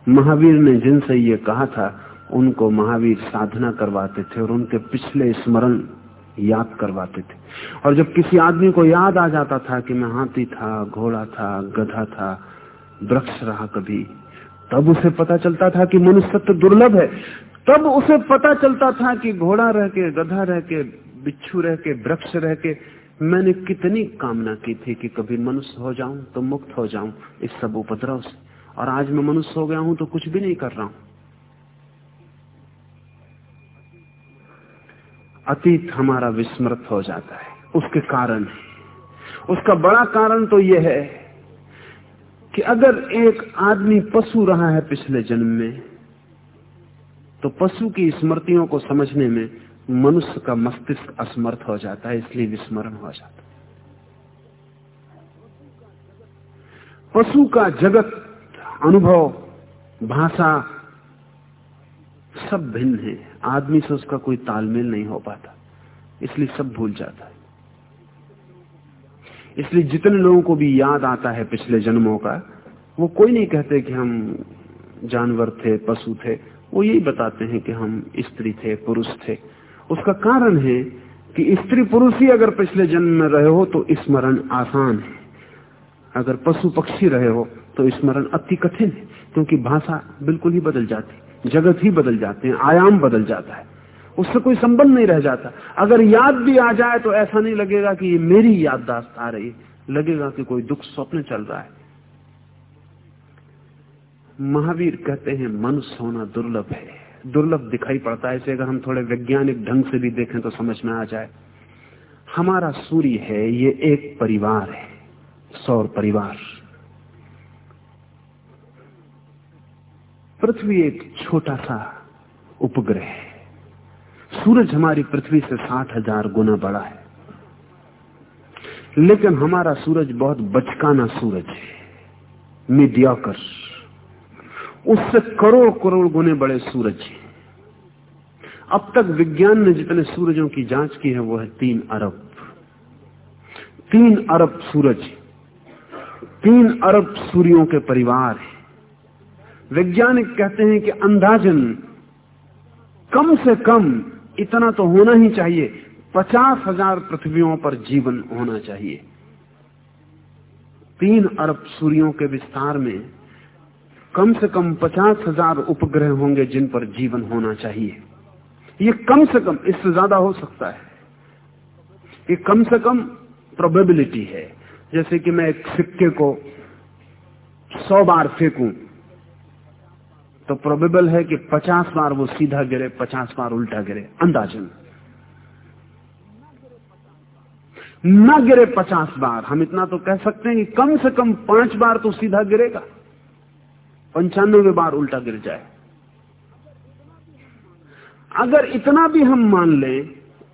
महावीर ने जिनसे ये कहा था, उनको महावीर साधना करवाते थे और उनके पिछले स्मरण याद करवाते थे। और जब किसी आदमी को याद आ जाता था कि मैं हाथी था, घोड़ा था, गधा था, वृक्ष रहा कभी, तब उसे पता चलता था कि मनुष्य तो दुर्लभ है। तब उसे पता चलता था कि घोड़ा रह के, गधा रह के, बिच्छू रह के, वृक्ष रह के, मैंने कितनी कामना की थी कि कभी मनुष्य हो जाऊँ तो मुक्त हो जाऊँ इस सब उपद्रव से। और आज मैं मनुष्य हो गया हूँ तो कुछ भी नहीं कर रहा हूँ। अतीत हमारा विस्मृत हो जाता है। उसके कारण उसका बड़ा कारण तो यह है कि अगर एक आदमी पशु रहा है पिछले जन्म में तो पशु की स्मृतियों को समझने में मनुष्य का मस्तिष्क असमर्थ हो जाता है, इसलिए विस्मरण हो जाता है। पशु का जगत, अनुभव, भाषा सब भिन्न है। आदमी से उसका कोई तालमेल नहीं हो पाता, इसलिए सब भूल जाता है। इसलिए जितने लोगों को भी याद आता है पिछले जन्मों का, वो कोई नहीं कहते कि हम जानवर थे, पशु थे। वो यही बताते हैं कि हम स्त्री थे, पुरुष थे। उसका कारण है कि स्त्री पुरुष ही अगर पिछले जन्म में रहे हो तो स्मरण आसान है। अगर पशु पक्षी रहे हो तो स्मरण अति कठिन है, क्योंकि भाषा बिल्कुल ही बदल जाती जगत ही बदल जाते हैं, आयाम बदल जाता है। उससे कोई संबंध नहीं रह जाता। अगर याद भी आ जाए तो ऐसा नहीं लगेगा कि ये मेरी याददाश्त आ रही लगेगा कि कोई दुख स्वप्न चल रहा है। महावीर कहते हैं, मनुष्य होना दुर्लभ है। दुर्लभ दिखाई पड़ता है, इसे अगर हम थोड़े वैज्ञानिक ढंग से भी देखें तो समझ में आ जाए। हमारा सूर्य है, ये एक परिवार है, सौर परिवार। पृथ्वी एक छोटा सा उपग्रह है। सूरज हमारी पृथ्वी से साठ हज़ार गुना बड़ा है। लेकिन हमारा सूरज बहुत बचकाना सूरज है मिडियाकर उससे करोड़ करोड़ गुने बड़े सूरज हैं। अब तक विज्ञान ने जितने सूरजों की जाँच की है, वो है तीन अरब। तीन अरब सूरज तीन अरब सूर्यों के परिवार है। वैज्ञानिक कहते हैं कि अंदाजन कम से कम इतना तो होना ही चाहिए। पचास हज़ार पृथ्वियों पर जीवन होना चाहिए। तीन अरब सूर्यों के विस्तार में कम से कम पचास हज़ार उपग्रह होंगे जिन पर जीवन होना चाहिए। ये कम से कम, इससे ज़्यादा हो सकता है। ये कम से कम प्रोबेबिलिटी है। जैसे कि मैं एक सिक्के को सौ बार फेंकूं तो प्रोबेबल है कि पचास बार वो सीधा गिरे, पचास बार उल्टा गिरे, अंदाजन। न गिरे पचास बार, हम इतना तो कह सकते हैं कि कम से कम पाँच बार तो सीधा गिरेगा। पंचानवे बार उल्टा गिर जाए। अगर इतना भी हम मान लें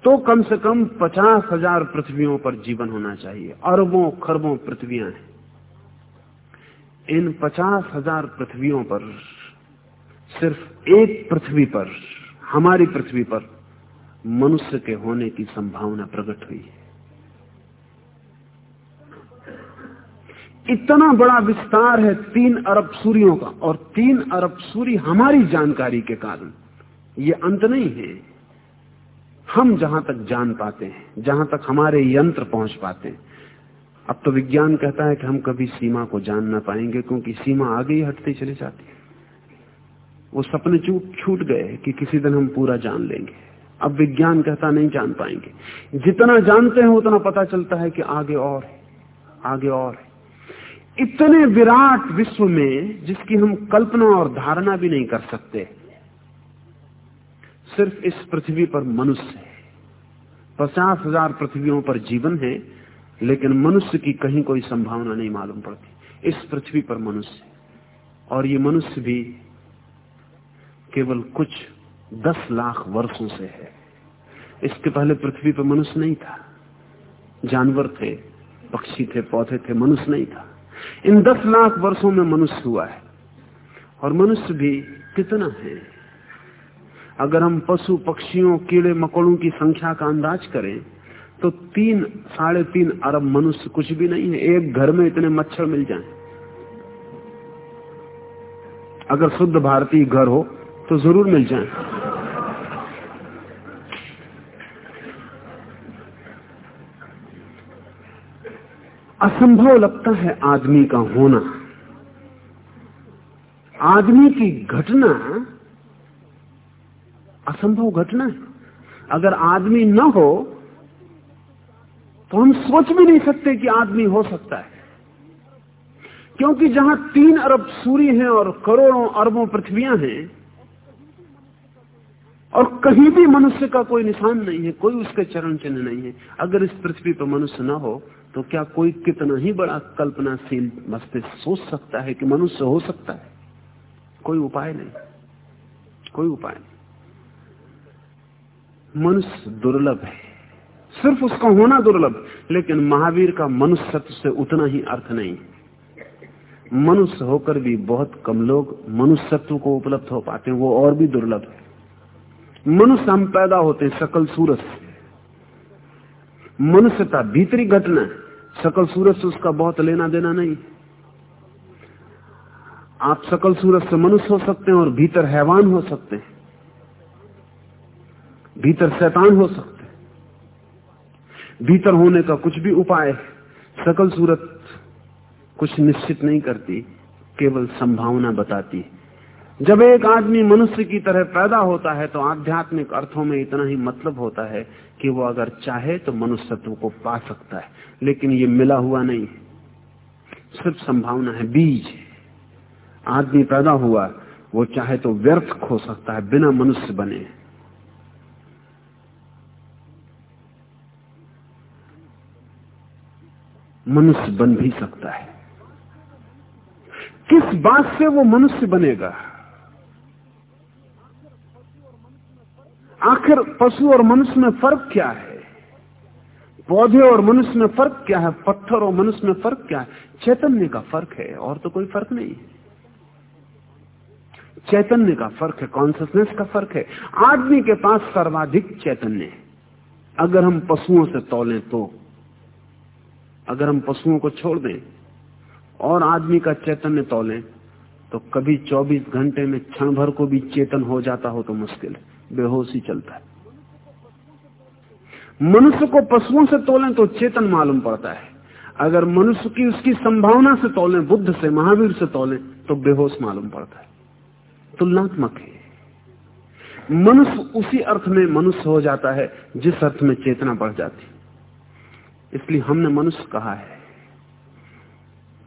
तो कम से कम पचास हज़ार पृथ्वियों पर जीवन होना चाहिए। अरबों, खरबों पृथ्वियाँ हैं। इन पचास हज़ार पृथ्वियों पर, सिर्फ़ एक पृथ्वी पर, हमारी पृथ्वी पर मनुष्य के होने की संभावना प्रकट हुई है। इतना बड़ा विस्तार है तीन अरब सूर्यों का, और तीन अरब सूर्य हमारी जानकारी के कारण। ये अंत नहीं है। हम जहाँ तक जान पाते हैं, जहाँ तक हमारे यंत्र पहुँच पाते हैं। अब तो विज्ञान कहता है कि हम कभी सीमा को जान ना पाएँगे, क्योंकि सीमा आगे ही हटती चली जाती है। वो सपने चूट, छूट गए कि किसी दिन हम पूरा जान लेंगे। अब विज्ञान कहता नहीं जान पाएँगे। जितना जानते हैं, उतना पता चलता है कि आगे और है, आगे और है। इतने विराट विश्व में जिसकी हम कल्पना और धारणा भी नहीं कर सकते। सिर्फ़ इस पृथ्वी पर मनुष्य है। पचास हज़ार पृथ्वियों पर जीवन है, लेकिन मनुष्य की कहीं कोई संभावना नहीं मालूम पड़ती। इस पृथ्वी पर मनुष्य और ये मनुष्य भी केवल कुछ दस लाख वर्षों से है। इसके पहले पृथ्वी पर मनुष्य नहीं था। जानवर थे, पक्षी थे, पौधे थे, मनुष्य नहीं था। इन दस लाख वर्षों में मनुष्य हुआ है। और मनुष्य भी कितना है? अगर हम पशु, पक्षियों, कीड़े, मकोड़ों की संख्या का अंदाज करें तो तीन, साढ़े तीन अरब मनुष्य कुछ भी नहीं है। एक घर में इतने मच्छर मिल जाएँ। अगर शुद्ध भारतीय घर हो तो ज़रूर मिल जाए। असंभव लगता है आदमी का होना। आदमी की घटना, असंभव घटना है। अगर आदमी न हो तो हम सोच भी नहीं सकते कि आदमी हो सकता है। क्योंकि जहाँ तीन अरब सूर्य हैं और करोड़ों अरबों पृथ्वियाँ हैं, और कहीं भी मनुष्य का कोई निशान नहीं है, कोई उसके चरण चिन्ह नहीं है। अगर इस पृथ्वी पर मनुष्य न हो तो क्या कोई कितना ही बड़ा कल्पनाशील मस्तिष्क सोच सकता है कि मनुष्य हो सकता है? कोई उपाय नहीं। कोई उपाय नहीं। मनुष्य दुर्लभ है। सिर्फ़ उसका होना दुर्लभ, लेकिन महावीर का मनुष्य से उतना ही अर्थ नहीं। मनुष्य होकर भी बहुत कम लोग मनुष्यत्व को उपलब्ध हो पाते हैं, वो और भी दुर्लभ है। मनुष्य हम पैदा होते हैं सकल सूरत से। मनुष्यता भीतरी घटना सकल सूरत से उसका बहुत लेना देना नहीं। आप सकल सूरत से मनुष्य हो सकते हैं और भीतर हैवान हो सकते हैं। भीतर शैतान हो सकते हैं। भीतर होने का कुछ भी उपाय सकल सूरत कुछ निश्चित नहीं करती, केवल संभावना बताती। है जब एक आदमी मनुष्य की तरह पैदा होता है तो आध्यात्मिक अर्थों में इतना ही मतलब होता है कि वो अगर चाहे तो मनुष्यत्व को पा सकता है, लेकिन ये मिला हुआ नहीं सिर्फ़ संभावना है, बीज आदमी पैदा हुआ, वो चाहे तो व्यर्थ खो सकता है, बिना मनुष्य बने। मनुष्य बन भी सकता है। किस बात से वो मनुष्य बनेगा? आखिर पशु और मनुष्य में फ़र्क क्या है? पौधे और मनुष्य में फ़र्क क्या है? पत्थर और मनुष्य में फ़र्क क्या है? चैतन्य का फ़र्क है, और तो कोई फ़र्क नहीं है। चैतन्य का फ़र्क है कॉन्सियसनेस का फ़र्क है। आदमी के पास सर्वाधिक चैतन्य है। अगर हम पशुओं से तोलें तो अगर हम पशुओं को छोड़ दें और आदमी का चैतन्य तोलें तो कभी 24 घंटे में क्षण भर को भी चेतन हो जाता हो तो मुश्किल है। बेहोश चलता है। मनुष्य को पशुओं से तोलें तो चेतन मालूम पड़ता है। अगर मनुष्य की उसकी संभावना से तोलें, बुद्ध से, महावीर से तोलें तो बेहोश मालूम पड़ता है। तुलनात्मक है। मनुष्य उसी अर्थ में मनुष्य हो जाता है, जिस अर्थ में चेतना बढ़ जाती। इसलिए हमने मनुष्य कहा है।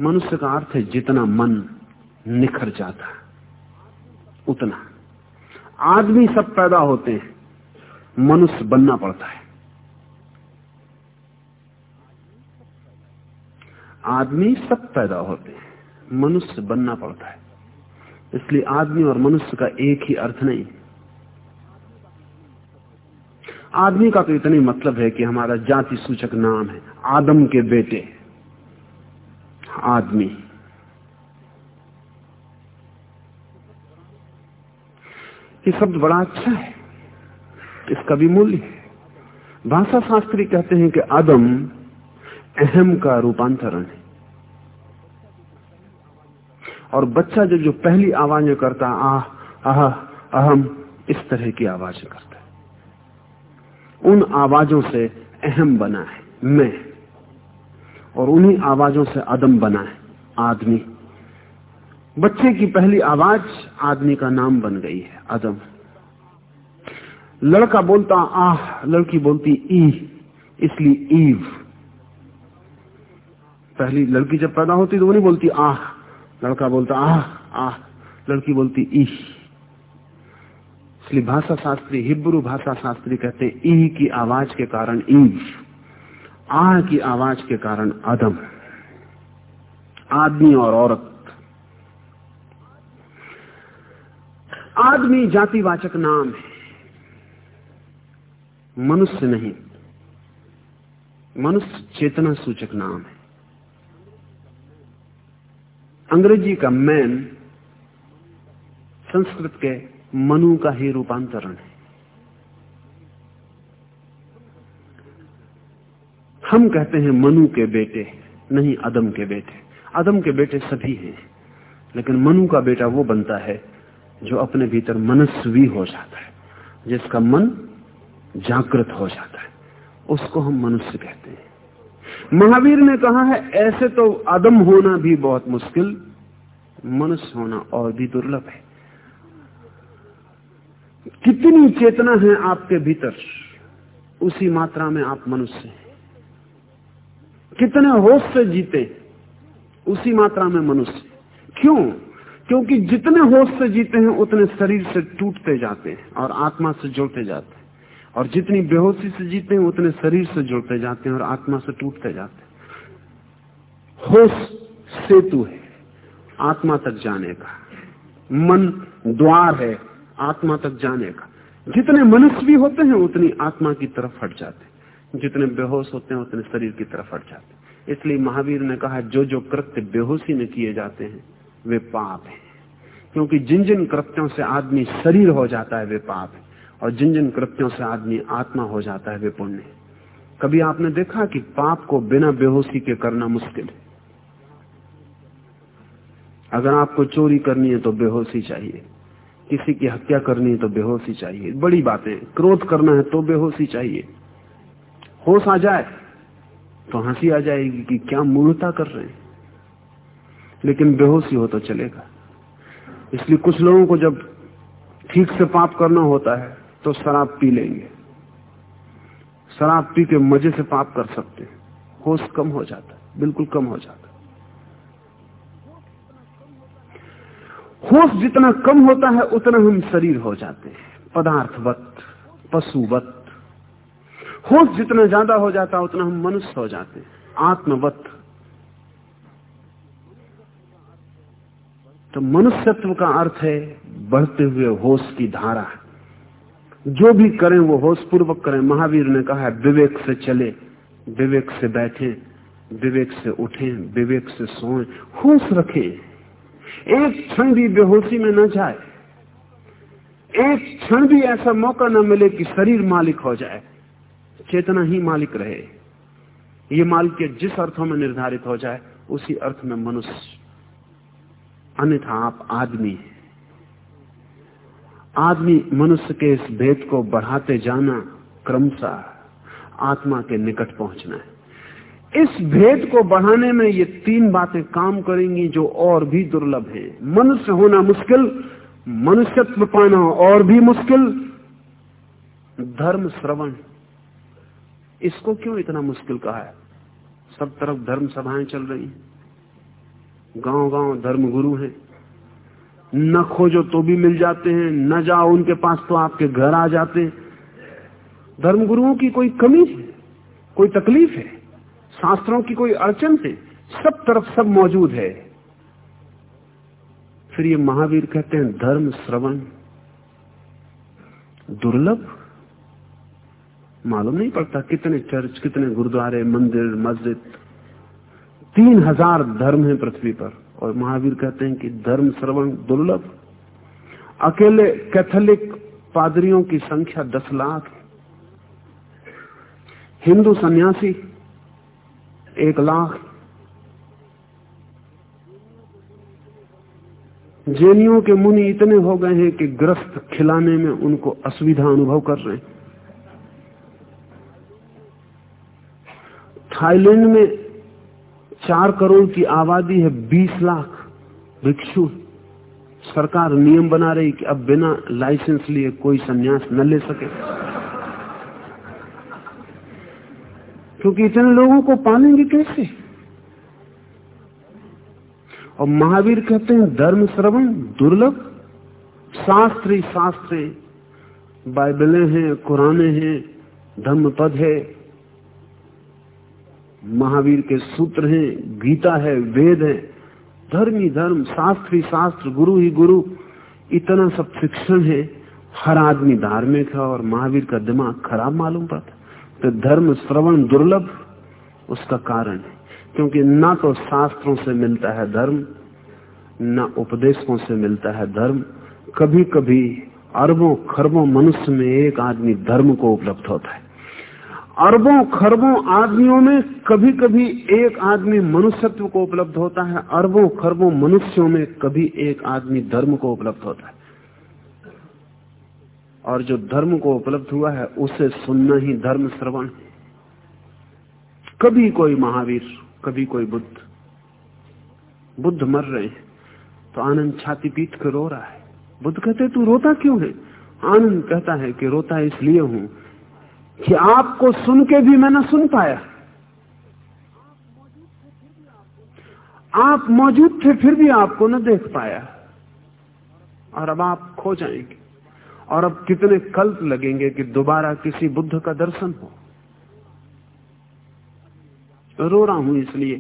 मनुष्य का अर्थ है जितना मन निखर जाता, उतना। आदमी सब पैदा होते हैं। मनुष्य बनना पड़ता है। आदमी सब पैदा होते हैं। मनुष्य बनना पड़ता है। इसलिए आदमी और मनुष्य का एक ही अर्थ नहीं। आदमी का तो इतना ही मतलब है कि हमारा जाति सूचक नाम है। आदम के बेटे। आदमी। ये शब्द बड़ा अच्छा है। इसका भी मूल्य है। भाषा शास्त्री कहते हैं कि आदम अहम का रूपांतरण है। और बच्चा जब जो पहली आवाज़ें करता आह आह, अहम, इस तरह की आवाज़ें करता है। उन आवाजों से अहम बना है, मैं। और उन्हीं आवाजों से अदम बना है, आदमी। बच्चे की पहली आवाज़ आदमी का नाम बन गई है अदम लड़का बोलता, आह! लड़की बोलती, ई! इसलिए ईव। पहली लड़की जब पैदा होती तो वो नहीं बोलती, आह! लड़का बोलता, आह! आह! लड़की बोलती, ई! इसलिए भाषा शास्त्री हिब्रू भाषा शास्त्री कहते, ई! की आवाज़ के कारण ईव। आह की आवाज़ के कारण अदम आदमी और औरत आदमी जातिवाचक नाम है। मनुष्य नहीं। मनुष्य चेतना सूचक नाम है। अंग्रेज़ी का मैन संस्कृत के मनु का ही रूपांतरण है। हम कहते हैं मनु के बेटे, नहीं अदम के बेटे। अदम के बेटे सभी हैं, लेकिन मनु का बेटा वो बनता है जो अपने भीतर मनस्वी हो जाता है, जिसका मन जागृत हो जाता है, उसको हम मनुष्य कहते हैं। महावीर ने कहा है, ऐसे तो अदम होना भी बहुत मुश्किल, मनुष्य होना और भी दुर्लभ है। कितनी चेतना है आपके भीतर, उसी मात्रा में आप मनुष्य हैं। कितने होश से जीते, उसी मात्रा में मनुष्य क्यों? क्योंकि जितने होश से जीते हैं, उतने शरीर से टूटते जाते हैं और आत्मा से जुड़ते जाते हैं। और जितनी बेहोशी से जीते हैं, उतने शरीर से जुड़ते जाते हैं और आत्मा से टूटते जाते हैं। होश सेतु है, आत्मा तक जाने का। मन द्वार है, आत्मा तक जाने का। जितने मनुष्य भी होते हैं, उतनी आत्मा की तरफ़ हट जाते हैं। जितने बेहोश होते हैं, उतने शरीर की तरफ़ हट जाते हैं। इसलिए महावीर ने कहा जो जो कृत्य बेहोशी में किए जाते हैं वे पाप है। क्योंकि जिन जिन कृत्यों से आदमी शरीर हो जाता है, वे पाप है। और जिन जिन कृत्यों से आदमी आत्मा हो जाता है, वे पुण्य कभी आपने देखा कि पाप को बिना बेहोशी के करना मुश्किल है? अगर आपको चोरी करनी है तो बेहोशी चाहिए। किसी की हत्या करनी है तो बेहोशी चाहिए। बड़ी बातें क्रोध करना है तो बेहोशी चाहिए। होश आ जाए तो हँसी आ जाएगी कि क्या मूर्ता कर रहे हैं। लेकिन बेहोशी हो तो चलेगा। इसलिए कुछ लोगों को जब ठीक से पाप करना होता है तो शराब पी लेंगे। शराब पी के मज़े से पाप कर सकते हैं। होश कम हो जाता है, बिल्कुल कम हो जाता होश जितना कम होता है, उतना हम शरीर हो जाते हैं। पदार्थवत, पशुवत। होश जितना ज़्यादा हो जाता है, उतना हम मनुष्य हो जाते हैं। आत्मवत तो मनुष्यत्व का अर्थ है बढ़ते हुए होश की धारा। जो भी करें वो होश पूर्वक करें। महावीर ने कहा है विवेक से चले, विवेक से बैठे, विवेक से उठे, विवेक से सोएँ, होश रखें। एक क्षण भी बेहोशी में न जाए। एक क्षण भी ऐसा मौका न मिले कि शरीर मालिक हो जाए। चेतना ही मालिक रहे। ये मालिक जिस अर्थों में निर्धारित हो जाए, उसी अर्थ में मनुष्य अन्यथा आप आदमी हैं। आदमी मनुष्य के इस भेद को बढ़ाते जाना क्रमशः आत्मा के निकट पहुँचना है। इस भेद को बढ़ाने में ये तीन बातें काम करेंगी जो और भी दुर्लभ है। मनुष्य होना मुश्किल, मनुष्यत्व पाना और भी मुश्किल, धर्म श्रवण। इसको क्यों इतना मुश्किल कहा है? सब तरफ़ धर्म सभाएँ चल रही हैं। गाँव गाँव धर्म गुरु हैं। न खोजो तो भी मिल जाते हैं, न जाओ उनके पास तो आपके घर आ जाते हैं। धर्म गुरुओं की कोई कमी है, कोई तकलीफ़ है, शास्त्रों की कोई अड़चन है, सब तरफ़ सब मौजूद है। फिर ये महावीर कहते हैं, धर्म श्रवण। दुर्लभ? मालूम नहीं पड़ता कितने चर्च, कितने गुरुद्वारे, मंदिर, मस्जिद। तीन हज़ार धर्म है पृथ्वी पर। और महावीर कहते हैं कि धर्म श्रवण दुर्लभ। अकेले कैथोलिक पादरियों की संख्या दस लाख हिंदू सन्यासी एक लाख जैनियों के मुनि इतने हो गए हैं कि ग्रस्त खिलाने में उनको असुविधा अनुभव कर रहे हैं। थाईलैंड में चार करोड़ की आबादी है, बीस लाख भिक्षु। सरकार नियम बना रही कि अब बिना लाइसेंस लिए कोई संन्यास न ले सके। क्योंकि इतने लोगों को पालेंगे कैसे? और महावीर कहते हैं, धर्म श्रवण दुर्लभ। शास्त्री शास्त्र, बाइबलें हैं, कुराने हैं धर्म पद है। महावीर के सूत्र हैं, गीता है, वेद है। धर्म ही धर्म, शास्त्र ही शास्त्र, गुरु ही गुरु। इतना सब शिक्षण है। हर आदमी धार्मिक है और महावीर का दिमाग खराब मालूम पड़ता तो धर्म श्रवण दुर्लभ उसका कारण है। क्योंकि ना तो शास्त्रों से मिलता है धर्म, न उपदेशों से मिलता है धर्म। कभी कभी अरबों, खरबों मनुष्य में एक आदमी धर्म को उपलब्ध होता है। अरबों, खरबों आदमियों में कभी कभी एक आदमी मनुष्यत्व को उपलब्ध होता है। अरबों, खरबों मनुष्यों में कभी एक आदमी धर्म को उपलब्ध होता है। और जो धर्म को उपलब्ध हुआ है, उसे सुनना ही धर्म श्रवण कभी कोई महावीर, कभी कोई बुद्ध। बुद्ध मर रहे हैं तो आनंद छाती पीट कर रो रहा है। बुद्ध कहते, तू रोता क्यों है? आनंद कहता है कि रोता इसलिए हूँ कि आपको सुन के भी मैं न सुन पाया। आप मौजूद थे, फिर भी आपको न देख पाया। और अब आप खो जाएँगे। और अब कितने कल्प लगेंगे कि दोबारा किसी बुद्ध का दर्शन हो। रो रहा हूँ इसलिए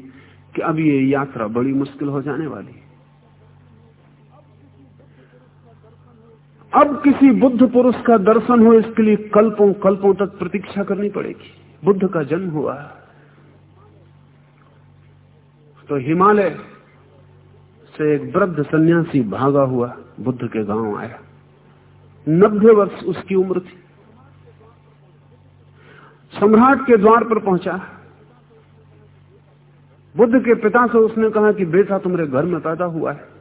कि अब ये यात्रा बड़ी मुश्किल हो जाने वाली है। अब किसी बुद्ध पुरुष का दर्शन हो, इसके लिए कल्पों कल्पों तक प्रतीक्षा करनी पड़ेगी। बुद्ध का जन्म हुआ। तो हिमालय से एक वृद्ध सन्यासी भागा हुआ, बुद्ध के गाँव आया। नब्बे वर्ष उसकी उम्र थी। सम्राट के द्वार पर पहुँचा। बुद्ध के पिता से उसने कहा कि, बेटा, तुम्हारे घर में पैदा हुआ है।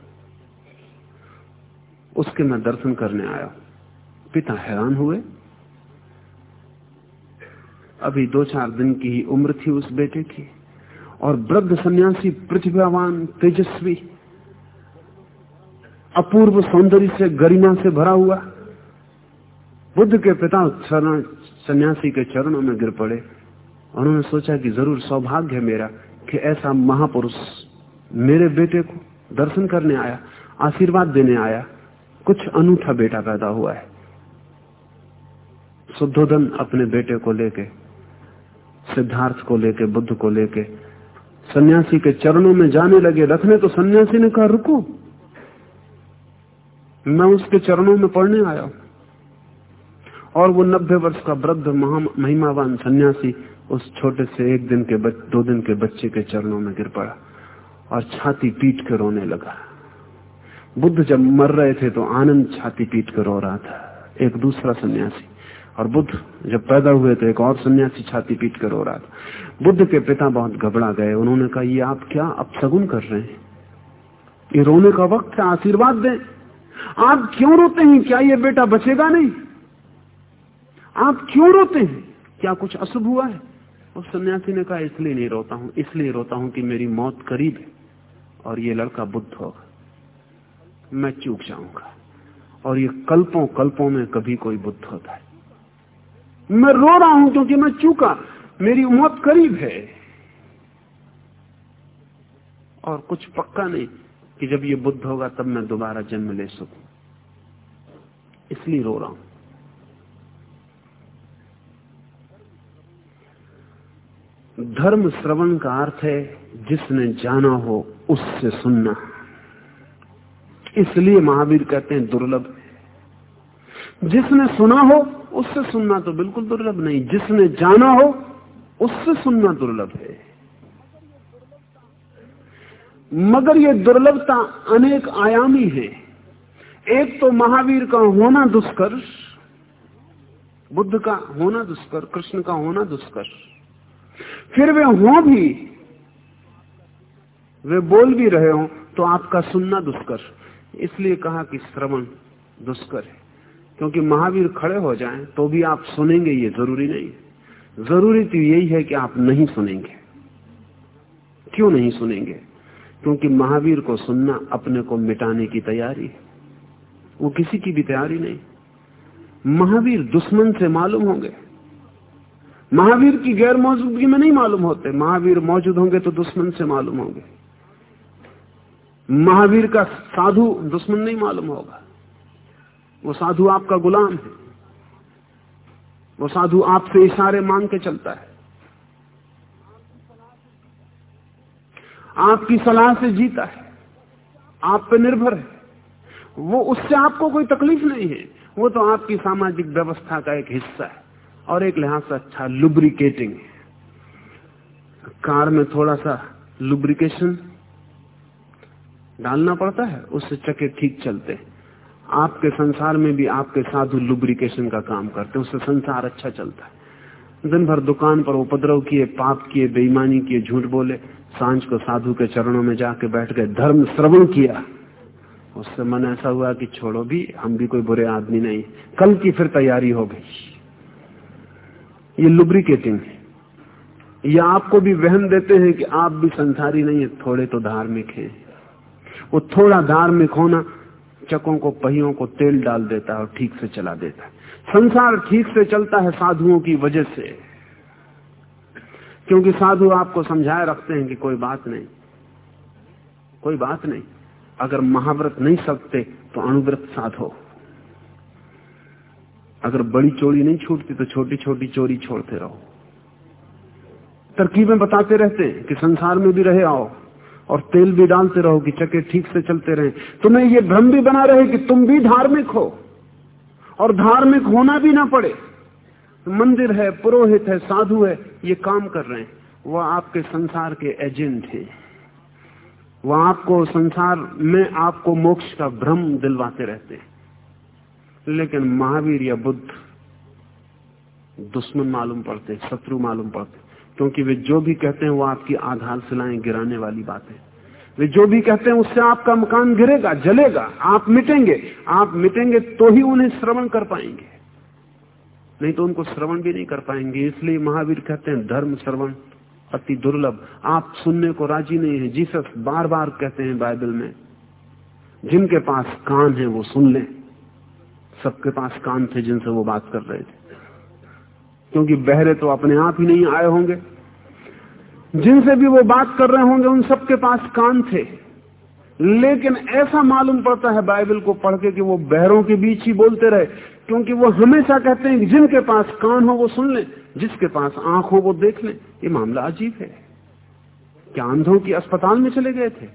उसके मैं दर्शन करने आया। पिता हैरान हुए। अभी दो चार दिन की ही उम्र थी उस बेटे की, और वृद्ध सन्यासी प्रतिभावान तेजस्वी, अपूर्व सौंदर्य से, गरिमा से भरा हुआ। बुद्ध के पिता सन्यासी के चरणों में गिर पड़े। उन्होंने सोचा कि ज़रूर सौभाग्य है मेरा कि ऐसा महापुरुष मेरे बेटे को दर्शन करने आया, आशीर्वाद देने आया। कुछ अनूठा बेटा पैदा हुआ है। शुद्धोधन अपने बेटे को लेके सिद्धार्थ को लेके बुद्ध को लेके सन्यासी के चरणों में जाने लगे रखने तो सन्यासी ने कहा रुको। मैं उसके चरणों में पढ़ने आया और वो नब्बे वर्ष का वृद्ध महिमावान सन्यासी उस छोटे से एक दिन के बच, दो दिन के बच्चे के चरणों में गिर पड़ा और छाती पीट के रोने लगा। बुद्ध जब मर रहे थे तो आनंद छाती पीट कर रो रहा था। एक दूसरा सन्यासी। और बुद्ध जब पैदा हुए तो एक और सन्यासी छाती पीट कर रो रहा था। बुद्ध के पिता बहुत घबरा गए। उन्होंने कहा, ये आप क्या अपसगुन कर रहे हैं? ये रोने का वक्त है, आशीर्वाद दें। आप क्यों रोते हैं? क्या ये बेटा बचेगा नहीं? आप क्यों रोते हैं? क्या कुछ अशुभ हुआ है? उस सन्यासी ने कहा, इसलिए नहीं रोता हूँ। इसलिए रोता हूँ कि मेरी मौत करीब है और ये लड़का बुद्ध होगा। मैं चूक जाऊँगा। और ये कल्पों कल्पों में कभी कोई बुद्ध होता है। मैं रो रहा हूँ क्योंकि मैं चूका। मेरी मौत करीब है। और कुछ पक्का नहीं कि जब ये बुद्ध होगा तब मैं दोबारा जन्म ले सकू। इसलिए रो रहा हूँ। धर्म श्रवण का अर्थ है जिसने जाना हो उससे सुनना। इसलिए महावीर कहते हैं दुर्लभ। है जिसने सुना हो, उससे सुनना तो बिल्कुल दुर्लभ नहीं। जिसने जाना हो, उससे सुनना दुर्लभ है। मगर ये दुर्लभता अनेक आयामी है। एक तो महावीर का होना दुष्कर, बुद्ध का होना दुष्कर, कृष्ण का होना दुष्कर। फिर वे हो भी, वे बोल भी रहे हो तो आपका सुनना दुष्कर। इसलिए कहा कि श्रवण दुष्कर है। क्योंकि महावीर खड़े हो जाएँ तो भी आप सुनेंगे, ये ज़रूरी नहीं ज़रूरी तो यही है कि आप नहीं सुनेंगे। क्यों नहीं सुनेंगे? क्योंकि महावीर को सुनना अपने को मिटाने की तैयारी है। वो किसी की भी तैयारी नहीं। महावीर दुश्मन से मालूम होंगे। महावीर की गैर मौजूदगी में नहीं मालूम होते। महावीर मौजूद होंगे तो दुश्मन से मालूम होंगे। महावीर का साधु दुश्मन नहीं मालूम होगा। वो साधु आपका गुलाम है। वो साधु आपसे इशारे मांग के चलता है। आपकी सलाह से जीता है। आप पे निर्भर है। वो उससे आपको कोई तकलीफ़ नहीं है। वो तो आपकी सामाजिक व्यवस्था का एक हिस्सा है और एक लिहाज से अच्छा लुब्रिकेटिंग है। कार में थोड़ा सा लुब्रिकेशन डालना पड़ता है, उससे चके ठीक चलते हैं। आपके संसार में भी आपके साधु लुब्रिकेशन का काम करते हैं, उससे संसार अच्छा चलता है। दिन भर दुकान पर उपद्रव किए, पाप किए, बेईमानी किए, झूठ बोले, साँझ को साधु के चरणों में जाके बैठ गए, धर्म श्रवण किया। उससे मन ऐसा हुआ कि छोड़ो भी, हम भी कोई बुरे आदमी नहीं कल की फिर तैयारी हो गई। ये लुब्रिकेटिंग है। ये आपको भी वहन देते हैं कि आप भी संसारी नहीं है, थोड़े तो धार्मिक हैं। वो थोड़ा धार्मिक होना चकों को, पहियों को तेल डाल देता है और ठीक से चला देता है। संसार ठीक से चलता है साधुओं की वजह से। क्योंकि साधु आपको समझाए रखते हैं कि कोई बात नहीं। कोई बात नहीं। अगर महाव्रत नहीं सकते तो अणुव्रत साधो अगर बड़ी चोरी नहीं छूटती तो छोटी छोटी चोरी छोड़ते रहो। तरकीबें बताते रहते हैं कि संसार में भी रहे आओ। और तेल भी डालते रहो कि चके ठीक से चलते रहे। तुम्हें यह भ्रम भी बना रहे कि तुम भी धार्मिक हो और धार्मिक होना भी ना पड़े। मंदिर है, पुरोहित है, साधु है, ये काम कर रहे हैं। वो आपके संसार के एजेंट हैं। वो आपको संसार में आपको मोक्ष का भ्रम दिलवाते रहते हैं। लेकिन महावीर या बुद्ध, दुश्मन मालूम पड़ते, शत्रु मालूम पड़ते। क्योंकि वे जो भी कहते हैं वो आपकी आधार सिलाएँ गिराने वाली बात वे जो भी कहते हैं उससे आपका मकान गिरेगा, जलेगा, आप मिटेंगे। आप मिटेंगे तो ही उन्हें श्रवण कर पाएँगे। नहीं तो उनको श्रवण भी नहीं कर पाएँगे। इसलिए महावीर कहते हैं, धर्म श्रवण अति दुर्लभ। आप सुनने को राज़ी नहीं है। जीसस बार बार कहते हैं बाइबल में, जिनके पास कान है वो सुन ले। सबके पास कान थे जिनसे वो बात कर रहे थे। क्योंकि बहरे तो अपने आप ही नहीं आए होंगे। जिनसे भी वो बात कर रहे होंगे, उन सबके पास कान थे। लेकिन ऐसा मालूम पड़ता है बाइबल को पढ़ के कि वो बहरों के बीच ही बोलते रहे। क्योंकि वो हमेशा कहते हैं जिनके पास कान हो वो सुन ले, जिसके पास आँख हो वो देख ले। ये मामला अजीब है। क्या अंधों की अस्पताल में चले गए थे?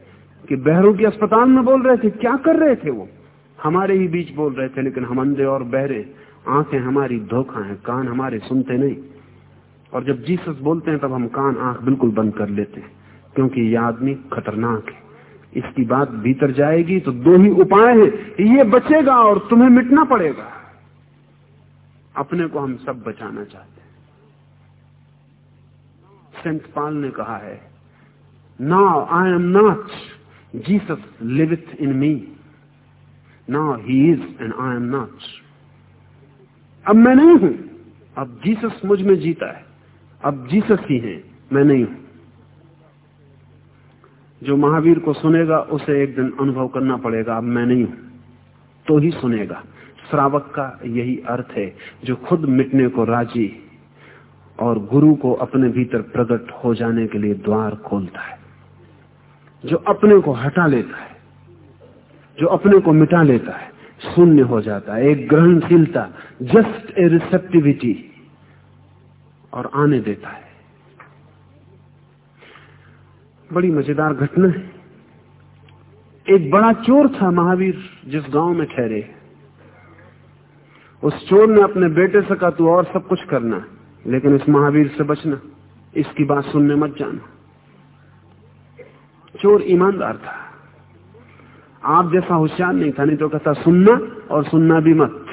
कि बहरों की अस्पताल में बोल रहे थे? क्या कर रहे थे वो? हमारे ही बीच बोल रहे थे, लेकिन हम अंधे और बहरे। आँखें हमारी धोखा है, कान हमारे सुनते नहीं। और जब जीसस बोलते हैं, तब हम कान, आँख बिल्कुल बंद कर लेते हैं, क्योंकि यह आदमी खतरनाक है। इसकी बात भीतर जाएगी तो दो ही उपाय हैं ये बचेगा और तुम्हें मिटना पड़ेगा। अपने को हम सब बचाना चाहते हैं। सेंट पाल ने कहा है, now I am not Jesus liveth in me now he is and I am not अब मैं नहीं हूँ। अब जीसस मुझमें जीता है। अब जीसस ही है, मैं नहीं हूँ। जो महावीर को सुनेगा, उसे एक दिन अनुभव करना पड़ेगा, अब मैं नहीं हूँ। तो ही सुनेगा। श्रावक का यही अर्थ है, जो खुद मिटने को राज़ी और गुरु को अपने भीतर प्रकट हो जाने के लिए द्वार खोलता है। जो अपने को हटा लेता है, जो अपने को मिटा लेता है शून्य हो जाता है, एक ग्रहणशीलता जस्ट ए रिसेप्टिविटी और आने देता है। बड़ी मज़ेदार घटना है। एक बड़ा चोर था महावीर, जिस गाँव में ठहरे। उस चोर ने अपने बेटे से कहा, तू और सब कुछ करना, लेकिन इस महावीर से बचना, इसकी बात सुनने मत जाना। चोर ईमानदार था। आप जैसा होशियार नहीं था, नहीं तो कहता, सुनना और सुनना भी मत।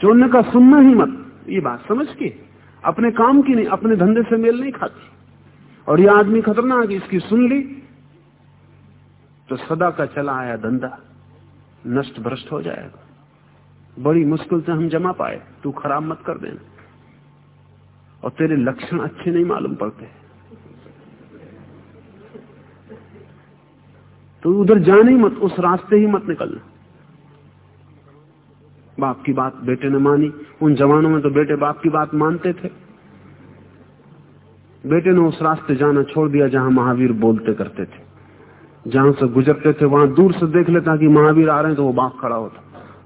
चोर का सुनना ही मत, ये बात समझ के? अपने काम की नहीं, अपने धंधे से मेल नहीं खाती। और ये आदमी खतरनाक इसकी सुन ली तो सदा का चला आया धंधा। नष्ट भ्रष्ट हो जाएगा। बड़ी मुश्किल से हम जमा पाए, तू खराब मत कर देना। और तेरे लक्षण अच्छे नहीं मालूम पड़ते। तो उधर जाने ही मत, उस रास्ते ही मत निकलना। बाप की बात बेटे ने मानी, उन जवानों में तो बेटे बाप की बात मानते थे। बेटे ने उस रास्ते जाना छोड़ दिया जहाँ महावीर बोलते करते थे। जहाँ से गुजरते थे, वहाँ दूर से देख लेता कि महावीर आ रहे हैं तो वो बाप खड़ा होता।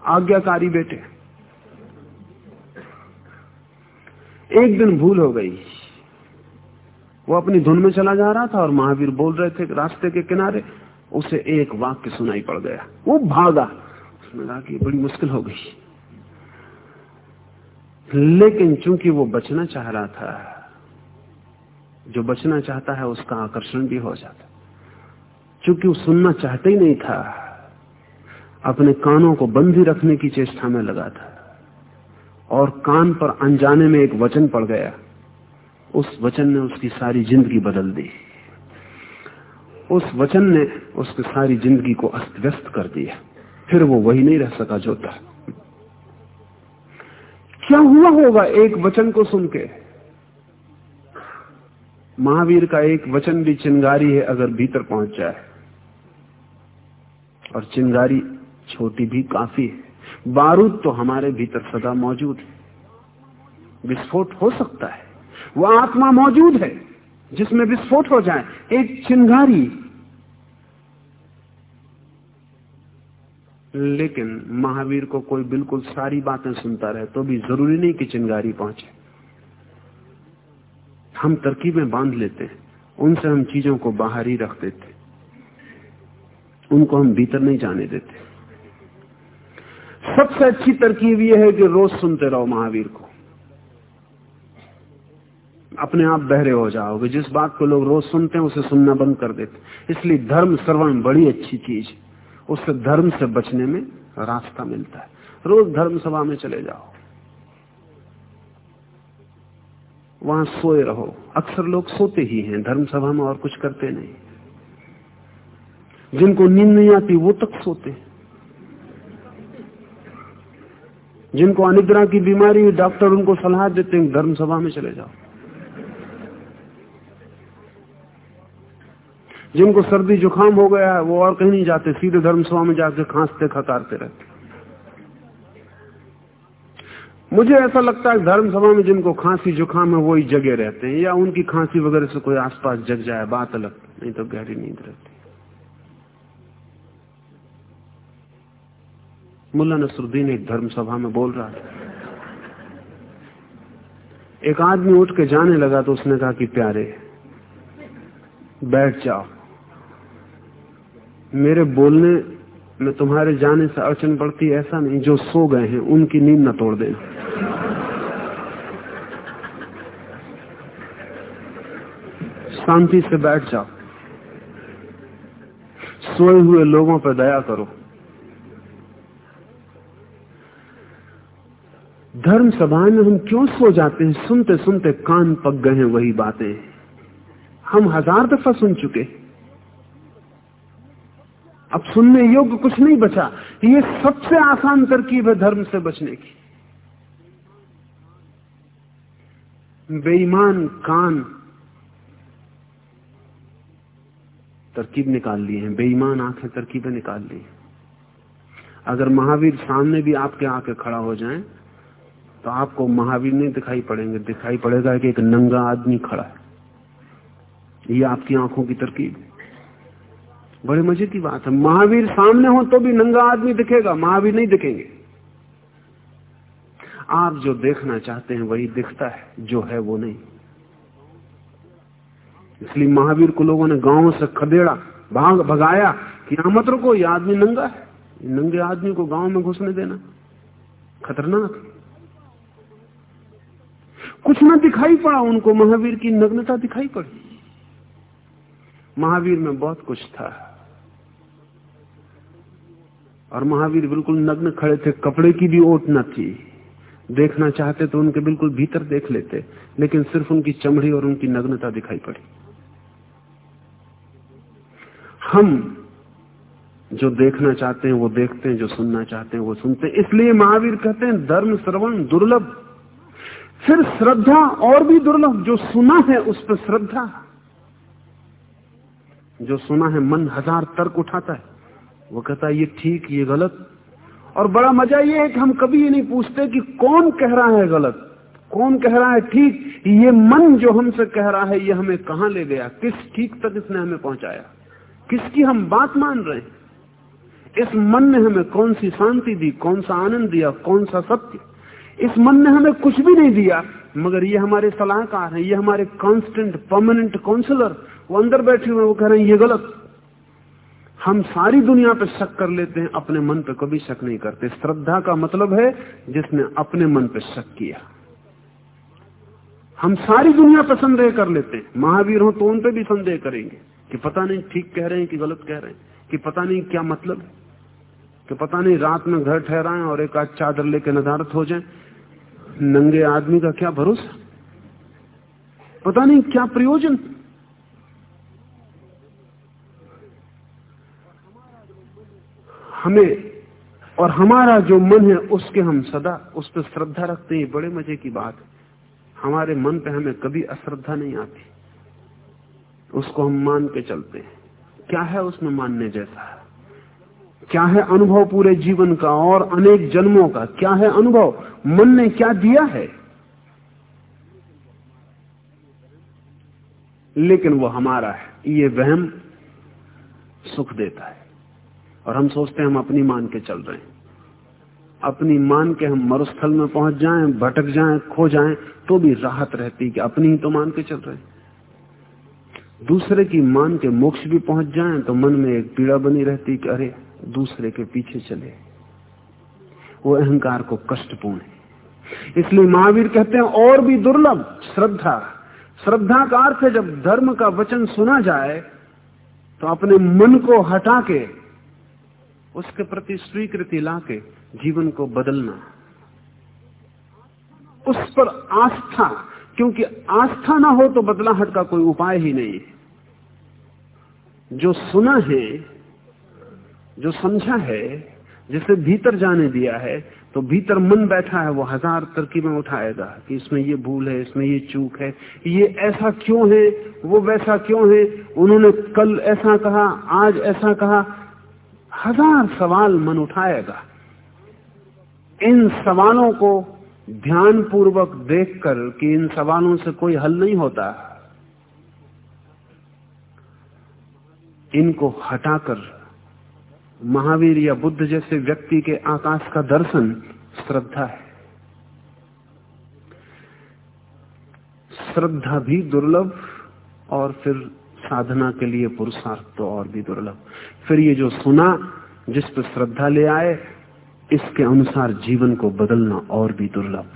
आज्ञाकारी बेटे, एक दिन भूल हो गई। वो अपनी धुन में चला जा रहा था और महावीर बोल रहे थे रास्ते के किनारे उसे एक वाक्य सुनाई पड़ गया। वो भागा। उसने कहा कि बड़ी मुश्किल हो गई। लेकिन चूँकि वो बचना चाह रहा था, जो बचना चाहता है उसका आकर्षण भी हो जाता। चूँकि वो सुनना चाहते ही नहीं था, अपने कानों को बंद ही रखने की चेष्टा में लगा था। और कान पर अनजाने में एक वचन पड़ गया। उस वचन ने उसकी सारी ज़िंदगी बदल दी। उस वचन ने उसकी सारी ज़िंदगी को अस्त व्यस्त कर दिया। फिर वो वही नहीं रह सका जो था। क्या हुआ होगा एक वचन को सुन के? महावीर का एक वचन भी चिंगारी है अगर भीतर पहुँच जाए। और चिंगारी छोटी भी काफ़ी है। बारूद तो हमारे भीतर सदा मौजूद है। विस्फोट हो सकता है। वह आत्मा मौजूद है। जिसमें विस्फोट हो जाए, एक चिंगारी। लेकिन महावीर को कोई बिल्कुल सारी बातें सुनता रहे तो भी ज़रूरी नहीं कि चिंगारी पहुँचे। हम तरकीबें बाँध लेते हैं, उनसे हम चीज़ों को बाहर ही रख देते उनको हम भीतर नहीं जाने देते। सबसे अच्छी तरकीब यह है कि रोज सुनते रहो महावीर को। अपने आप बहरे हो जाओगे। जिस बात को लोग रोज सुनते हैं, उसे सुनना बंद कर देते इसलिए धर्म श्रवण बड़ी अच्छी चीज़। उससे धर्म से बचने में रास्ता मिलता है। रोज धर्म सभा में चले जाओ। वहाँ सोए रहो। अक्सर लोग सोते ही हैं। धर्म सभा में और कुछ करते नहीं। जिनको नींद नहीं आती, वो तक सोते जिनको अनिद्रा की बीमारी डॉक्टर उनको सलाह देते हैं, धर्म सभा में चले जाओ। जिनको सर्दी जुकाम हो गया है, वो और कहीं नहीं जाते, सीधे धर्म सभा में जाके खांसते खकारते रहते मुझे ऐसा लगता है धर्म सभा में जिनको खांसी जुकाम है, वही जगे रहते हैं, या उनकी खांसी वगैरह से कोई आसपास जग जाए, बात अलग, नहीं तो गहरी नींद रहती मुल्ला नसरुद्दीन एक धर्म सभा में बोल रहा था। एक आदमी उठ के जाने लगा तो उसने कहा कि प्यारे, बैठ जाओ। मेरे बोलने में तुम्हारे जाने से अड़चन पड़ती ऐसा नहीं, जो सो गए हैं, उनकी नींद न तोड़ देना शांति से बैठ जाओ। सोए हुए लोगों पर दया करो। धर्म सभाएँ में हम क्यों सो जाते हैं? सुनते सुनते कान पक गए हैं वही बातें। हम हज़ार दफ़ा सुन चुके अब सुनने योग्य कुछ नहीं बचा। ये सबसे आसान तरकीब है धर्म से बचने की। बेईमान कान तरकीब निकाल लिए हैं, बेईमान आँखें तरकीबें निकाल ली है। अगर महावीर सामने भी आपके आके खड़ा हो जाएँ तो आपको महावीर नहीं दिखाई पड़ेंगे। दिखाई पड़ेगा कि एक नंगा आदमी खड़ा है। ये आपकी आँखों की तरकीब बड़े मज़े की बात है। महावीर सामने हो तो भी नंगा आदमी दिखेगा, महावीर नहीं दिखेंगे। आप जो देखना चाहते हैं, वही दिखता है, जो है वो नहीं। इसलिए महावीर को लोगों ने गाँव से खदेड़ा, भाग, भगाया कि यहाँ मत रुको ये आदमी नंगा है। नंगे आदमी को गाँव में घुसने देना खतरनाक कुछ ना दिखाई पड़ा उनको, महावीर की नग्नता दिखाई पड़ी। महावीर में बहुत कुछ था। और महावीर बिल्कुल नग्न खड़े थे, कपड़े की भी ओट न थी। देखना चाहते तो उनके बिल्कुल भीतर देख लेते, लेकिन सिर्फ़ उनकी चमड़ी और उनकी नग्नता दिखाई पड़ी। हम जो देखना चाहते हैं, वो देखते हैं, जो सुनना चाहते हैं, वो सुनते हैं। इसलिए महावीर कहते हैं, धर्म श्रवण दुर्लभ। फिर श्रद्धा और भी दुर्लभ, जो सुना है उस पर श्रद्धा। जो सुना है, मन हज़ार तर्क उठाता है। वो कहता ये ठीक, ये गलत। और बड़ा मज़ा ये है कि हम कभी ये नहीं पूछते कि कौन कह रहा है गलत। कौन कह रहा है ठीक? ये मन जो हमसे कह रहा है, ये हमें कहाँ ले गया? किस ठीक तक इसने हमें पहुँचाया? किसकी हम बात मान रहे हैं? इस मन ने हमें कौन सी शांति दी, कौन सा आनंद दिया, कौन सा सत्य? इस मन ने हमें कुछ भी नहीं दिया, मगर ये हमारे सलाहकार हैं, ये हमारे कांस्टेंट परमानेंट काउंसलर वो अंदर बैठे हुए वो कह रहे हैं, ये गलत। हम सारी दुनिया पे शक कर लेते हैं, अपने मन पे कभी शक नहीं करते। श्रद्धा का मतलब है जिसने अपने मन पे शक किया। हम सारी दुनिया पर संदेह कर लेते हैं। महावीर हो तो उन पे भी संदेह करेंगे कि पता नहीं ठीक कह रहे हैं कि गलत कह रहे हैं, कि पता नहीं क्या मतलब कि पता नहीं रात में घर ठहराएँ और एक आध चादर लेके नदारत हो जाए। नंगे आदमी का क्या भरोसा? पता नहीं क्या प्रयोजन? हमें, और हमारा जो मन है उसके हम सदा उस पर श्रद्धा रखते हैं। बड़े मज़े की बात है। हमारे मन पे हमें कभी अश्रद्धा नहीं आती। उसको हम मान के चलते हैं। क्या है उसमें मानने जैसा? क्या है अनुभव पूरे जीवन का और अनेक जन्मों का? क्या है अनुभव? मन ने क्या दिया है? लेकिन वो हमारा है। ये वहम सुख देता है। और हम सोचते हैं हम अपनी मान के चल रहे हैं। अपनी मान के हम मरुस्थल में पहुँच जाएँ, भटक जाएँ, खो जाएँ तो भी राहत रहती कि अपनी ही तो मान के चल रहे दूसरे की मान के मोक्ष भी पहुँच जाएँ तो मन में एक पीड़ा बनी रहती कि अरे, दूसरे के पीछे चले। वो अहंकार को कष्टपूर्ण है। इसलिए महावीर कहते हैं, और भी दुर्लभ श्रद्धा। श्रद्धा का अर्थ है जब धर्म का वचन सुना जाए तो अपने मन को हटा के उसके प्रति स्वीकृति लाके जीवन को बदलना। उस पर आस्था, क्योंकि आस्था ना हो तो बदलाहट का कोई उपाय ही नहीं है। जो सुना है, जो समझा है, जिसे भीतर जाने दिया है तो भीतर मन बैठा है, वो हज़ार तरकीबें उठाएगा कि इसमें ये भूल है, इसमें ये चूक है, ये ऐसा क्यों है, वो वैसा क्यों है, उन्होंने कल ऐसा कहा, आज ऐसा कहा हज़ार सवाल मन उठाएगा। इन सवालों को ध्यान पूर्वक देखकर कि इन सवालों से कोई हल नहीं होता। इनको हटाकर महावीर या बुद्ध जैसे व्यक्ति के आकाश का दर्शन श्रद्धा है। श्रद्धा भी दुर्लभ और फिर साधना के लिए पुरुषार्थ तो और भी दुर्लभ। फिर ये जो सुना, जिस पर श्रद्धा ले आए, इसके अनुसार जीवन को बदलना और भी दुर्लभ।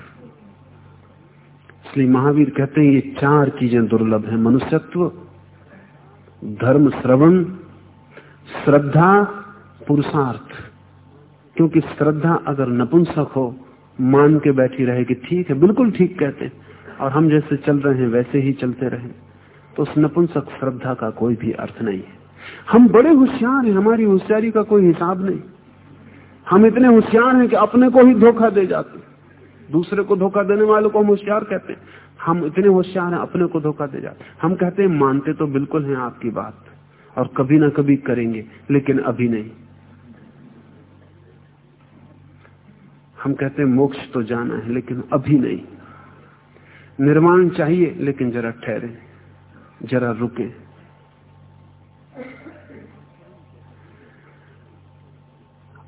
इसलिए महावीर कहते हैं, ये चार चीज़ें दुर्लभ हैं, मनुष्यत्व, धर्म श्रवण, श्रद्धा, पुरुषार्थ। क्योंकि श्रद्धा अगर नपुंसक हो, मान के बैठी रहे कि ठीक है, बिल्कुल ठीक कहते हैं, और हम जैसे चल रहे हैं, वैसे ही चलते रहे तो उस नपुंसक श्रद्धा का कोई भी अर्थ नहीं है। हम बड़े होशियार हैं, हमारी होशियारी का कोई हिसाब नहीं। हम इतने होशियार हैं कि अपने को ही धोखा दे जाते दूसरे को धोखा देने वालों को हम होशियार कहते हैं। हम इतने होशियार हैं, अपने को धोखा दे जाते हम कहते हैं, मानते तो बिल्कुल हैं आपकी बात, और कभी ना कभी करेंगे, लेकिन अभी नहीं। हम कहते हैं, मोक्ष तो जाना है, लेकिन अभी नहीं। निर्माण चाहिए, लेकिन जरा ठहरे, जरा रुके।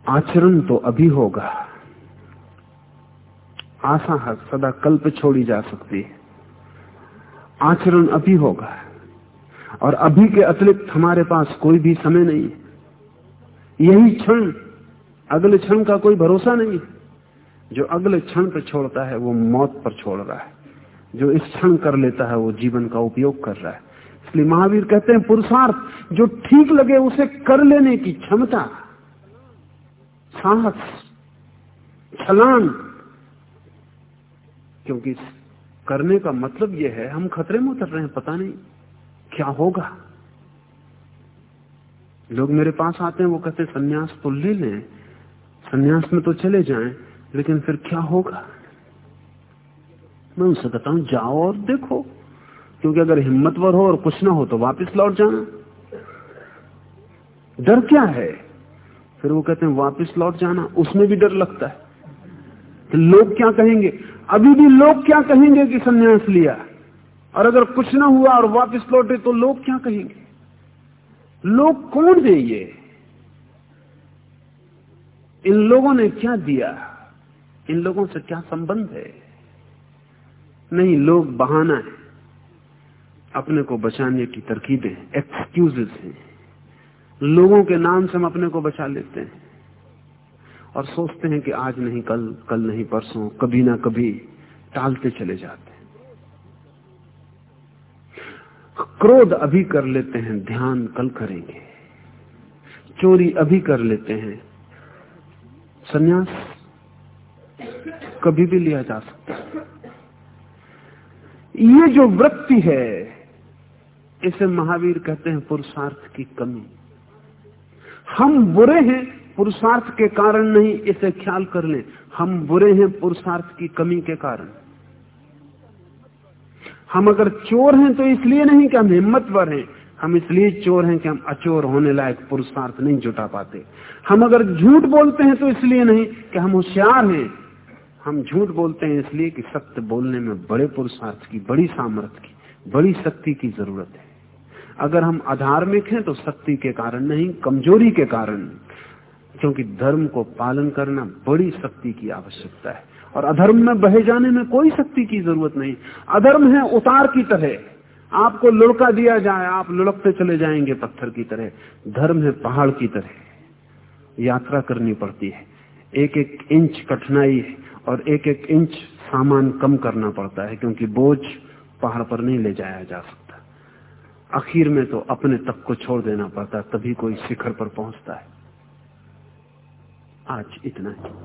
आचरण तो अभी होगा। आशा हर सदा कल पे छोड़ी जा सकती है। आचरण अभी होगा। और अभी के अतिरिक्त हमारे पास कोई भी समय नहीं यही क्षण, अगले क्षण का कोई भरोसा नहीं जो अगले क्षण पर छोड़ता है, वो मौत पर छोड़ रहा है। जो इस क्षण कर लेता है, वो जीवन का उपयोग कर रहा है। इसलिए महावीर कहते हैं, पुरुषार्थ, जो ठीक लगे, उसे कर लेने की क्षमता साहस छलांग क्योंकि करने का मतलब यह है, हम खतरे में उतर रहे हैं, पता नहीं क्या होगा। लोग मेरे पास आते हैं, वो कहते सन्यास तो ले लें, सन्यास में तो चले जाएँ, लेकिन फिर क्या होगा? मैं उनसे कहता हूँ, जाओ और देखो, क्योंकि अगर हिम्मतवर हो और कुछ ना हो तो वापस लौट जाना। डर क्या है? फिर वो कहते हैं, वापस लौट जाना। उसमें भी डर लगता है। कि लोग क्या कहेंगे? अभी भी लोग क्या कहेंगे कि सन्यास लिया? और अगर कुछ ना हुआ और वापस लौटे तो लोग क्या कहेंगे? लोग कौन है ये? इन लोगों ने क्या दिया? इन लोगों से क्या संबंध है? नहीं, लोग बहाना है। अपने को बचाने की तरकीबें एक्सक्यूजेस हैं। लोगों के नाम से हम अपने को बचा लेते हैं। और सोचते हैं कि आज नहीं, कल कल नहीं, परसों, कभी ना कभी टालते चले जाते हैं। क्रोध अभी कर लेते हैं, ध्यान कल करेंगे। चोरी अभी कर लेते हैं। सन्यास कभी भी लिया जा सकता है। ये जो वृत्ति है, इसे महावीर कहते हैं पुरुषार्थ की कमी। हम बुरे हैं, पुरुषार्थ के कारण नहीं, इसे ख्याल कर लें। हम बुरे हैं, पुरुषार्थ की कमी के कारण। हम अगर चोर हैं तो इसलिए नहीं कि हम हिम्मतवर हैं। हम इसलिए चोर हैं कि हम अचोर होने लायक पुरुषार्थ नहीं जुटा पाते। हम अगर झूठ बोलते हैं तो इसलिए नहीं कि हम होशियार हैं। हम झूठ बोलते हैं इसलिए कि सत्य बोलने में बड़े पुरुषार्थ की, बड़ी सामर्थ्य की, बड़ी शक्ति की ज़रूरत है। अगर हम अधार्मिक हैं तो शक्ति के कारण नहीं, कमज़ोरी के कारण। क्योंकि धर्म को पालन करना बड़ी शक्ति की आवश्यकता है। और अधर्म में बहे जाने में कोई शक्ति की ज़रूरत नहीं। अधर्म है उतार की तरह। आपको लुढ़का दिया जाए, आप लुढ़कते चले जाएँगे पत्थर की तरह। धर्म है पहाड़ की तरह। यात्रा करनी पड़ती है। एक एक इंच कठिनाई है और एक एक इंच सामान कम करना पड़ता है, क्योंकि बोझ पहाड़ पर नहीं ले जाया जा सकता। आखिर में तो अपने तक को छोड़ देना पड़ता, तभी कोई शिखर पर पहुँचता है। आज इतना ही।